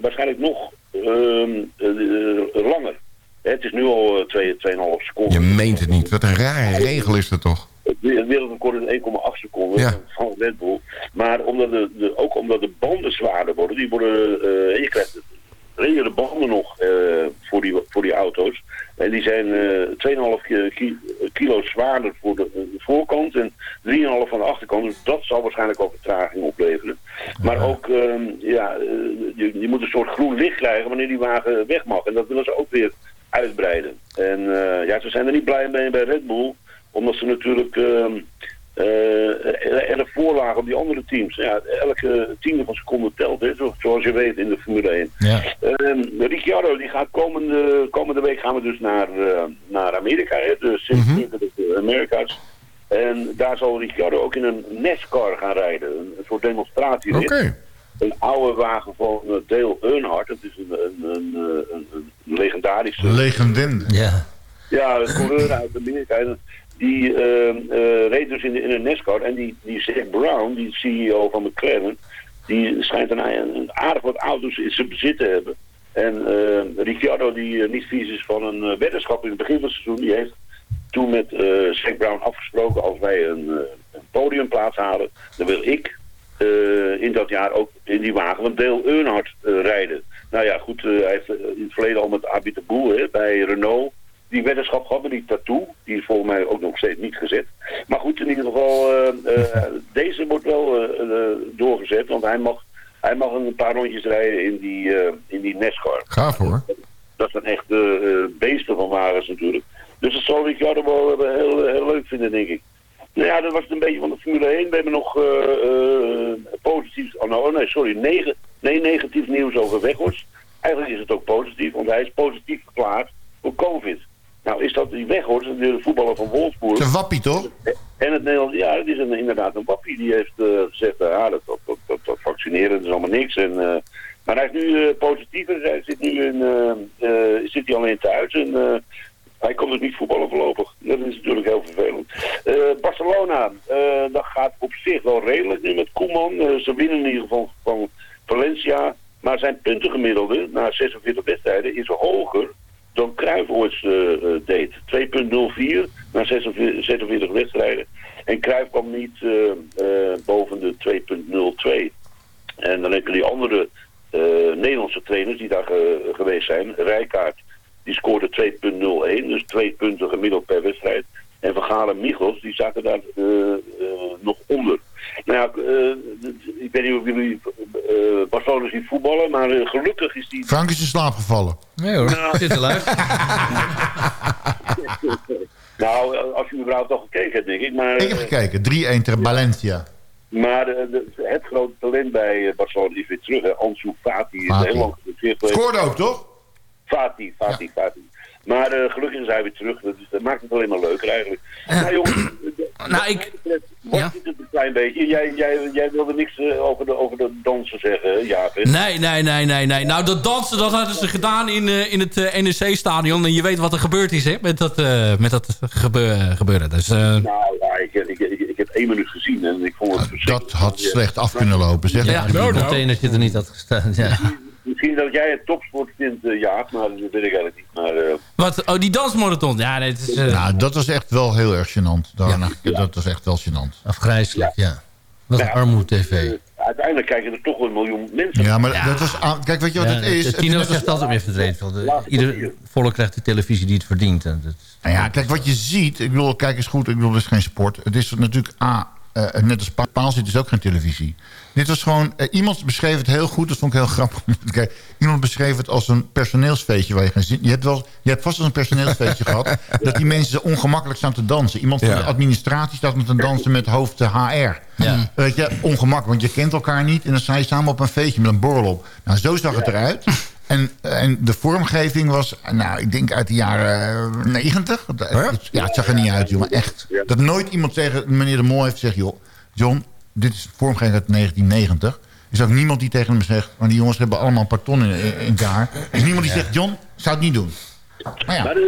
waarschijnlijk nog ehm, eh, eh, langer. Het is nu al eh, 2,5 seconden. Je meent het niet. Wat een rare regel is dat toch? Het we- het wereldrecord is 1,8 seconden Ja. van Red Bull. Maar omdat de, de, ook omdat de banden zwaarder worden, die worden, en je krijgt redere banden nog eh, voor, die, voor die auto's. En die zijn eh 2,5 ki- ki- kilo zwaarder voor de, de voorkant en 3,5 van de achterkant. Dus dat zal waarschijnlijk ook vertraging opleveren. Maar ook, ehm, ja, eh, je, je moet een soort groen licht krijgen wanneer die wagen weg mag. En dat willen ze ook weer uitbreiden. En eh, ja, ze zijn er niet blij mee bij Red Bull omdat ze natuurlijk eh, erg voorlagen op die andere teams. Ja, elke tiende van seconde telt, hè, zo- zoals je weet in de Formule 1. Ja. Ehm, Ricciardo die gaat komende, komende week gaan we dus naar, eh, naar Amerika, hè, de Circuit of the Americas. En daar zal Ricciardo ook in een NASCAR gaan rijden, een, een soort demonstratie. Oké. Een oude wagen van eh, Dale Earnhardt, dat is een, een, een, een, een legendarische... Legendende. Ja. Ja, een coureur uit Amerika. Die eh, eh, reed dus in, een NASCAR. En die, die Brown, die CEO van McLaren... die schijnt een, een aardig wat auto's in zijn bezit te hebben. En eh, Ricciardo, die eh, niet vies is van een eh, weddenschap in het begin van het seizoen... die heeft toen met Zack Brown afgesproken... als wij een, een podiumplaats halen, dan wil ik in dat jaar ook in die wagen van Dale Earnhardt rijden. Nou ja, goed, hij heeft in het verleden al met Abi de Boel hè, bij Renault die weddenschap gehad met die tattoo. Die is volgens mij ook nog steeds niet gezet. Maar goed, in ieder geval, eh, eh, deze wordt wel eh, doorgezet, want hij mag, hij mag een paar rondjes rijden in die, in die NASCAR. Gaaf hoor. Dat zijn echt de beesten van wagens natuurlijk. Dus dat zal Ricciardo wel eh, heel, heel leuk vinden, denk ik. Nou ja, dat was het een beetje van de Formule 1. We hebben nog positief... Oh, nou, oh nee, sorry. Negen, nee, negatief nieuws over Weghorst. Eigenlijk is het ook positief, want hij is positief verklaard voor COVID. Nou, is dat die Weghorst, de voetballer van Wolfsburg... Het is een wappie, toch? En het Nederlands, ja, het is een, inderdaad een wappie. Die heeft eh, gezegd, eh, ja, dat, dat, dat, dat, dat vaccineren dat is allemaal niks. En, eh, maar hij is nu positief en hij zit nu in, zit hij alleen thuis. En hij kon dus niet voetballen voorlopig. Dat is natuurlijk heel vervelend. Barcelona, dat gaat op zich wel redelijk nu met Koeman. Ze winnen in ieder geval van Valencia. Maar zijn puntengemiddelde na 46 wedstrijden is hoger dan Cruijff ooit eh, eh, deed. 2.04 na 46, 46 wedstrijden. En Cruijff kwam niet eh, boven de 2.02. En dan heb je die andere Nederlandse trainers die daar ge- geweest zijn. Rijkaard, die scoorde 2.01, dus twee punten gemiddeld per wedstrijd. En Van Gaal en Michels, die zaten daar nog onder. Nou ja, d- ik weet niet of jullie eh Barcelona zien voetballen, maar eh, gelukkig is die... Frank is in slaap gevallen. Nee hoor, Nou. zit te luisteren. nou, als je überhaupt al gekeken hebt, denk ik. Maar, Ik heb gekeken. 3-1 tegen Valencia. Maar de- het grote talent bij Barcelona is weer terug. Hè. Ansu Fati is Fati. heel lang geblesseerd geweest. Scoorde ook, toch? Fati, Fati, Fati. Maar eh, gelukkig hij weer terug. Dat, is- dat maakt het alleen maar leuker eigenlijk. Nou jongens, Nou, ik... zit het een klein beetje? Jij, jij, jij wilde niks eh, over, de, over de dansen zeggen, Jaap? Nee, nee, nee, nee, nee. Nou, dat dansen, dat hadden ze gedaan in, eh, in het NEC-stadion. En je weet wat er gebeurd is, hè, met dat, eh, met dat gebe- gebeuren. Dus, eh, Nou ja, ik, ik, ik, ik heb één minuut gezien en ik vond het verschrikkelijk. Dat had slecht af kunnen lopen, zeg. Ja, die containertje er niet had gestaan. Ja. Misschien dat jij het topsport vindt, Jaap, maar dat weet ik eigenlijk niet. Maar, eh, wat? Oh, die dansmarathon. Ja, nee, het is... eh, Nou, dat was echt wel heel erg gênant. Daarna, Dat was echt wel gênant. Afgrijzelijk, ja. Wat een armoede-tv. eh, uiteindelijk kijken er toch wel een miljoen mensen. Ja, maar dat was... aan- Kijk, weet je wat Ja, het is? Tino zegt altijd weer verdreven. Ieder volk krijgt de televisie die het verdient. En dat, Nou ja, kijk, wat je ziet... Ik bedoel, kijk eens goed. Ik bedoel, het is geen sport. Het is natuurlijk A... eh, net als pa- paal zit is ook geen televisie. Dit was gewoon... eh, iemand beschreef het heel goed. Dat vond ik heel grappig. Iemand beschreef het als een personeelsfeestje. Waar je, geen je, hebt wel, je hebt vast wel eens een personeelsfeestje gehad. Dat die mensen zo ongemakkelijk staan te dansen. Iemand van Ja. de administratie staat met een dansen met hoofd eh, HR. Ja. Weet je, ongemakkelijk. Want je kent elkaar niet. En dan sta je samen op een feestje met een borrel op. Nou, zo zag het eruit. En, en de vormgeving was, nou, ik denk uit de jaren negentig. Ja, het zag er niet uit, jongen. Echt. Dat nooit iemand tegen meneer de Mol heeft gezegd... joh, John, dit is vormgeving uit 1990. Er is ook niemand die tegen hem zegt... maar die jongens hebben allemaal een paar ton in, in, in het jaar. Er is niemand die zegt, John, zou het niet doen. Maar ja, Maar eh,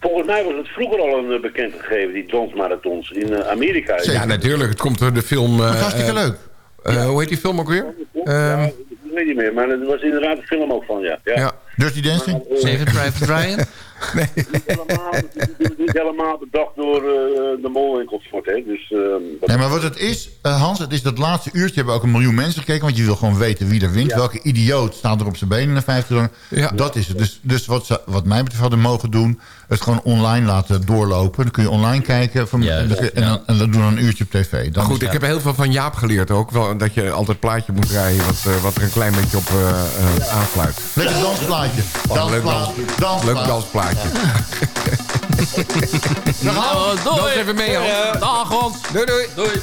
volgens mij was het vroeger al een eh, bekend gegeven, die dansmarathons in eh, Amerika. Ja, natuurlijk. Het komt door de film... dat eh, is hartstikke leuk. eh, hoe heet die film ook weer? Ehm, niet meer, maar er was inderdaad een film ook van, ja. ja. ja. Dirty Dancing? Saving Private Ryan? Helemaal, niet, helemaal bedacht door eh, de mol in Oxford, hè. Dus, ehm, Nee, maar wat het is, eh, Hans, het is dat laatste uurtje hebben ook een miljoen mensen gekeken. Want je wil gewoon weten wie er wint. Welke idioot staat er op zijn benen na 50 uur. Ja. Dat is het. Dus, dus wat, ze, wat mij betreft hadden mogen doen, het gewoon online laten doorlopen. Dan kun je online kijken van, en, dan, en, dan, en dan doen we een uurtje op tv. Dan Goed, ik heb heel veel van Jaap geleerd ook. Wel, dat je altijd een plaatje moet draaien wat, eh, wat er een klein beetje op eh, eh, aansluit. Lekker dansplaatje. Oh, leuk Dansplaatje. Nou, doei. Dans even mee, Hans. Eh, Dag, Hans. Doei, doei. Doei.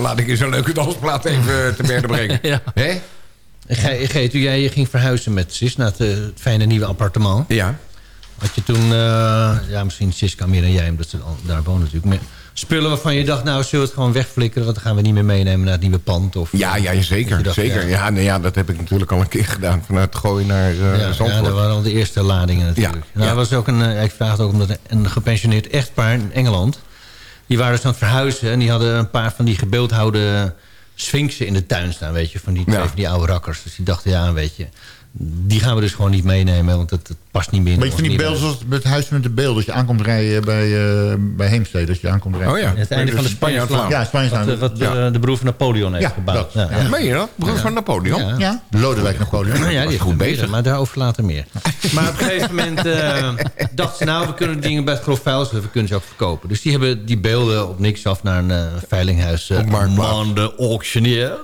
Nou, laat ik eens een leuke dansplaat even eh, te berden brengen. Ja. Hè? Ge- Geet, toen jij ging verhuizen met Sis naar het, eh, het fijne nieuwe appartement... Ja. had je toen, eh, ja, misschien Siska meer dan jij, omdat ze al daar wonen natuurlijk... Maar spullen waarvan je dacht, nou, zullen we het gewoon wegflikkeren... want dan gaan we niet meer meenemen naar het nieuwe pand? Of, Ja, ja, zeker. dacht, zeker. Ja. nee, ja, dat heb ik natuurlijk al een keer gedaan. Vanuit Gooi naar eh Ja, Zandvoort. ja, dat waren al de eerste ladingen natuurlijk. Ja, Nou, ja. er was ook een, ik vraag het ook omdat een gepensioneerd echtpaar in Engeland... die waren dus aan het verhuizen en die hadden een paar van die gebeeldhouwde sphinxen in de tuin staan, weet je. Van die, twee Ja. van die oude rakkers. Dus die dachten, ja, weet je, die gaan we dus gewoon niet meenemen... want het past niet meer in Maar je van die beelden zoals het huis met de beelden. Als je aankomt rijden bij, eh bij Heemstede. Als je aankomt rijden. Oh ja. Het einde van de Spanjaardlaan. Ja, Spanjaardlaan. Wat, eh, wat Ja. eh, de broer van Napoleon heeft Ja, gebouwd. dat. Ja. Meen je dat? Broer van Napoleon? Ja. Ja, Lodewijk Napoleon. Ja, die is goed bezig. maar daarover later meer. Maar op een gegeven moment eh dachten ze... nou, we kunnen dingen bij het grof vuil zetten, we kunnen ze ook verkopen. Dus die hebben die beelden op niks af naar een eh, veilinghuis... eh, Op Marktplaats. Mande Auctioneers.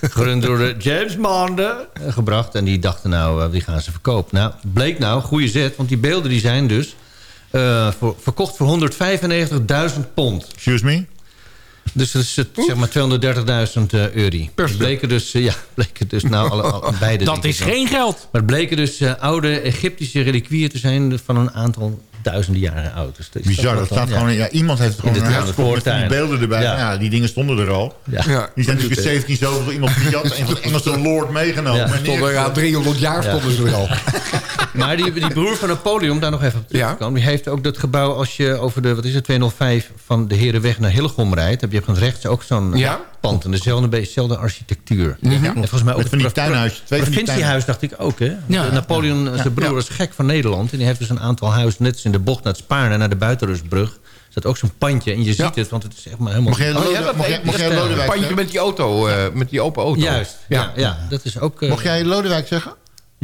gerund door de James Mande. eh, gebracht. En die dachten nou, die gaan ze verkopen. Nou, bleek nou, goede zet. Want die beelden die zijn dus... eh, voor, verkocht voor 195.000 pond. Excuse me? Dus dat is het, zeg maar 230.000 eh, euro. Per bleken dus, eh, ja, bleken dus nou alle, alle- beide. Dat is geen geld. Maar het bleken dus eh, oude Egyptische reliquieën te zijn... van een aantal duizenden jaren oud. Dus dat Bizar, dat staat dan, gewoon... Ja, iemand heeft het gewoon In de huis met die beelden erbij. Ja. Ja. die dingen stonden er al. Ja. Ja. Die zijn natuurlijk in 17 zoveel iemand gejat. En van de Engelse lord meegenomen. Ja. En Stonden aan 300 jaar stonden ze er al. Maar die, die broer van Napoleon, daar nog even op terug te Ja. die heeft ook dat gebouw als je over de, wat is het, 205 van de Herenweg naar Hillegom rijdt... heb je van rechts ook zo'n Ja. eh, pand. En dezelfde, dezelfde architectuur. En volgens mij ook Met van die het tuinhuis, twee die provinciehuis dacht ik ook, hè? Ja. Napoleon, zijn broer, is gek van Nederland. En die heeft dus een aantal huizen, net als in de bocht naar het Spaarne... naar de Buitenrustbrug. staat ook zo'n pandje. En je Ja. ziet het, want het is echt maar helemaal... Mocht jij Oh, ja, eh, Lodewijk pandje zeggen? met die auto, eh, met die open auto. Juist, ja, ja, dat is ook... eh, Mocht jij Lodewijk zeggen?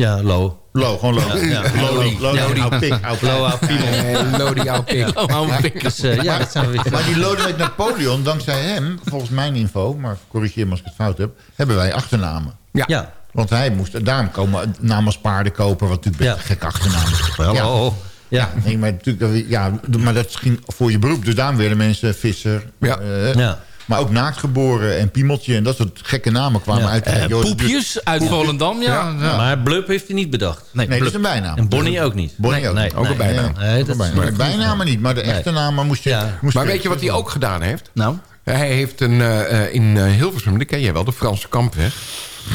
Ja, Lo. Lo, gewoon Lo. Ja, ja. Lodi, Lodi, Lodi. oud pik, oud pik. Lodi oude pik. Oh, pik. Dus eh, ja, dat zijn we weer... Maar die Lodewijk Napoleon, dankzij hem, volgens mijn info... maar corrigeer me als ik het fout heb... hebben wij achternamen. Ja. Ja. Want hij moest, daarom komen namen als paardenkoper... wat natuurlijk best Ja. een gekke achternaam is. Hallo. Ja. Nee, maar, natuurlijk, ja, maar dat ging voor je beroep. Dus daarom werden mensen visser. Ja. eh, Ja. Maar ook naaktgeboren en piemeltje. En dat soort gekke namen kwamen Ja. uit. Joh, poepjes uit Volendam, ja. ja. Maar Blub heeft hij niet bedacht. Nee, Nee, dat is een bijnaam. En Bonnie ook niet. Bonnie ook nee, niet. nee, Ook een bijnaam. Nee, nee, dat is De bijnamen niet, maar de echte namen moest je... Ja. Moest Maar weet je wat hij ook gedaan heeft? Nou, Hij heeft een, eh, eh, in eh, Hilversum, dat ken jij wel, de Franse Kampweg.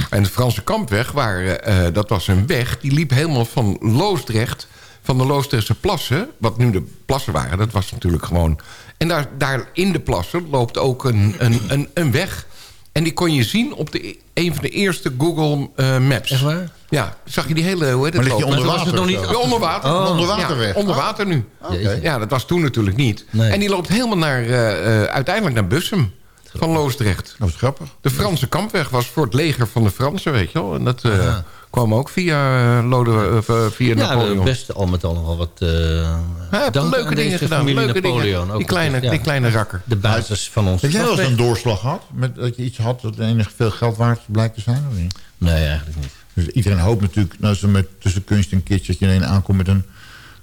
En de Franse Kampweg, waar, dat was een weg... die liep helemaal van Loosdrecht, van de Loosdrechtse plassen... wat nu de plassen waren, dat was natuurlijk gewoon... en daar, daar in de plassen loopt ook een, een, een, een weg... En die kon je zien op de, e- een van de eerste Google eh, Maps. Echt waar? Ja, zag je die hele... Hoe heet Maar het ligt die lopen? onder was het water? nog of niet? Ja, onder water. Oh. Onder waterweg. Ja, onder water nu. Jeetje. Ja, dat was toen natuurlijk niet. Nee. En die loopt helemaal naar, eh, eh, uiteindelijk naar Bussum. Van Loosdrecht. Dat is grappig. De Franse kampweg was voor het leger van de Fransen, weet je wel. En dat eh, kwam ook via, eh, Lode, eh, via Ja, we Napoleon. hebben best al met al nog wel wat... eh leuke aan dingen gedaan. Leuke Napoleon. dingen. Die kleine, ja, die kleine rakker. De basis van ons. Heb jij wel eens een doorslag gehad? Met, dat je iets had dat enig veel geld waard blijkt te zijn? Of niet? Nee, eigenlijk niet. Dus iedereen hoopt natuurlijk, nou, zo met, tussen kunst en kitsch... dat je ineens aankomt met een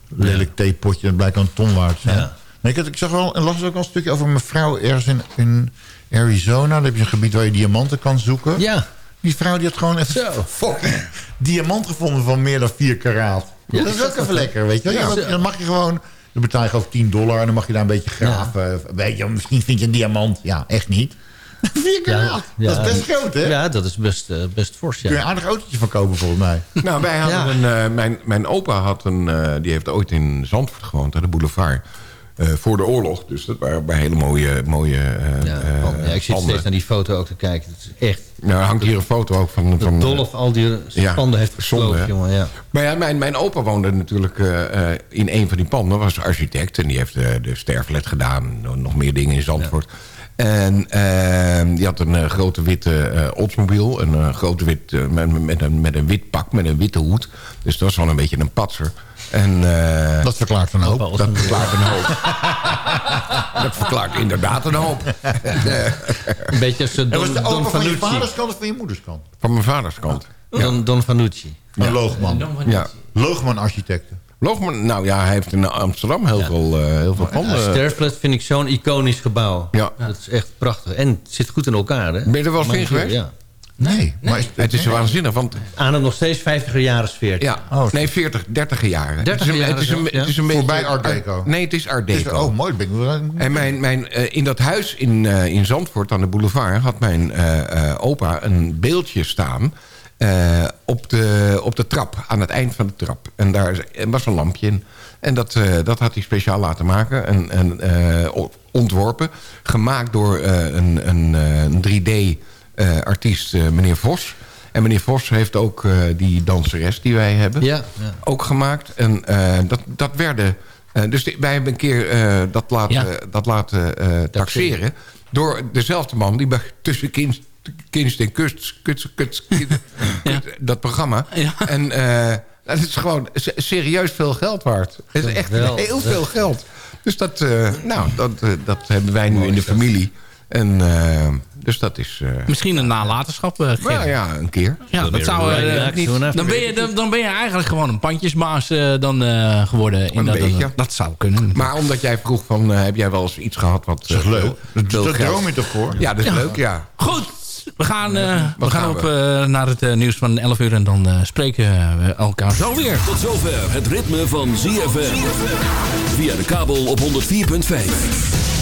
lelijk theepotje... dat blijkt dan een ton waard te zijn. Ja. Nee, ik, had, ik zag wel, en las ook al een stukje over een mevrouw ergens in, in Arizona. Daar heb je een gebied waar je diamanten kan zoeken. Ja. Die vrouw die had gewoon even Zo. fuck, diamant gevonden van meer dan 4 karaat. Ja. dat is ook even lekker, weet je wel. Ja, Ja. dan mag je gewoon... Dan betaal je gewoon 10 dollar en dan mag je daar een beetje graven. Weet je, misschien vind je een diamant. Ja, echt niet. 4 karaat. Ja, dat is best groot, hè? Ja, dat is best, eh, best fors, Kun je een ja. aardig autootje van kopen, volgens mij. Nou, wij hadden Ja. een, eh, mijn, mijn opa had een, eh, die heeft ooit in Zandvoort gewoond, aan de boulevard. Eh, voor de oorlog. Dus dat waren hele mooie, mooie eh, Ja, eh, oh, ja, ik zit steeds naar die foto ook te kijken. Het is echt... Nou, er hangt hier een foto ook van... van Dat Dolf al die panden heeft hè? jongen. Ja. Maar ja, mijn, mijn opa woonde natuurlijk in een van die panden. Was architect en die heeft de sterflet gedaan. Nog- Nog meer dingen in Zandvoort. En eh, die had een grote witte Oldsmobile. Een grote wit, met, met, een, met een wit pak, met een witte hoed. Dus dat was wel een beetje een patser. En, eh, Dat verklaart een hoop. Was dat verklaart een hoop. dat verklaart inderdaad een hoop. En, Een beetje als eh, En was Don, de Don opa van je Fanucci. vaderskant of van je moederskant? van mijn vaders kant. Don, Don Fanucci. Een loogman. Ja. Loogman architecten. Loogman, nou ja, hij heeft in Amsterdam heel veel, eh, heel veel Ja, panden. Sterflet vind ik zo'n iconisch gebouw. Ja. Dat is echt prachtig. En het zit goed in elkaar. Hè? Ben je er wel eens in geweest? Ja. Nee, maar is- Het is waanzinnig, want Aan het nog steeds 50 jaren sfeer. ja, nee, 40, 30 jaren. 30 het is een, jaren het is een, zelfs, ja. het is een beetje Voorbij Art Deco. Nee, het is Art Is- Deco. oh, mooi. Ben ik wel- En mijn, mijn, eh, in dat huis in, eh, in Zandvoort aan de boulevard... had mijn eh, eh, opa een beeldje staan eh, op, de, op de trap. Aan het eind van de trap. En daar is- was een lampje in. En dat, eh, dat had hij speciaal laten maken. En, en, eh, ontworpen. Gemaakt door eh, een, een, eh, een 3D-artiest, eh, meneer Vos... En meneer Vos heeft ook eh, die danseres die wij hebben Ja, ja. ook gemaakt. En eh, dat, dat werden... eh, dus die- wij hebben een keer eh, dat laten, Ja. dat laten eh, taxeren... door dezelfde man die bij Tussen Kinst, en Kust... Kut, kut, kut- kut- dat programma. Ja. En eh, dat is gewoon se- serieus veel geld waard. Het is echt heel veel geld. Dus dat, eh, nou, dat, eh, dat hebben wij nu in de familie. En, eh, dus dat is... eh, Misschien een nalatenschap, eh nou ja, een keer. Ja, dat zou... eh, niet- dan, ben je, dan, dan ben je eigenlijk gewoon een pandjesbaas eh, dan eh, geworden. In Een dat, beetje. Dat zou kunnen. Maar omdat jij vroeg van... heb jij wel eens iets gehad wat... Dat is leuk. Dat, dat droom je toch voor? Ja, dat is leuk, ja. Goed, we gaan, eh, we gaan op naar het nieuws van 11 uur en dan eh, spreken we elkaar zo weer. Tot zover het ritme van ZFM. Via de kabel op 104.5.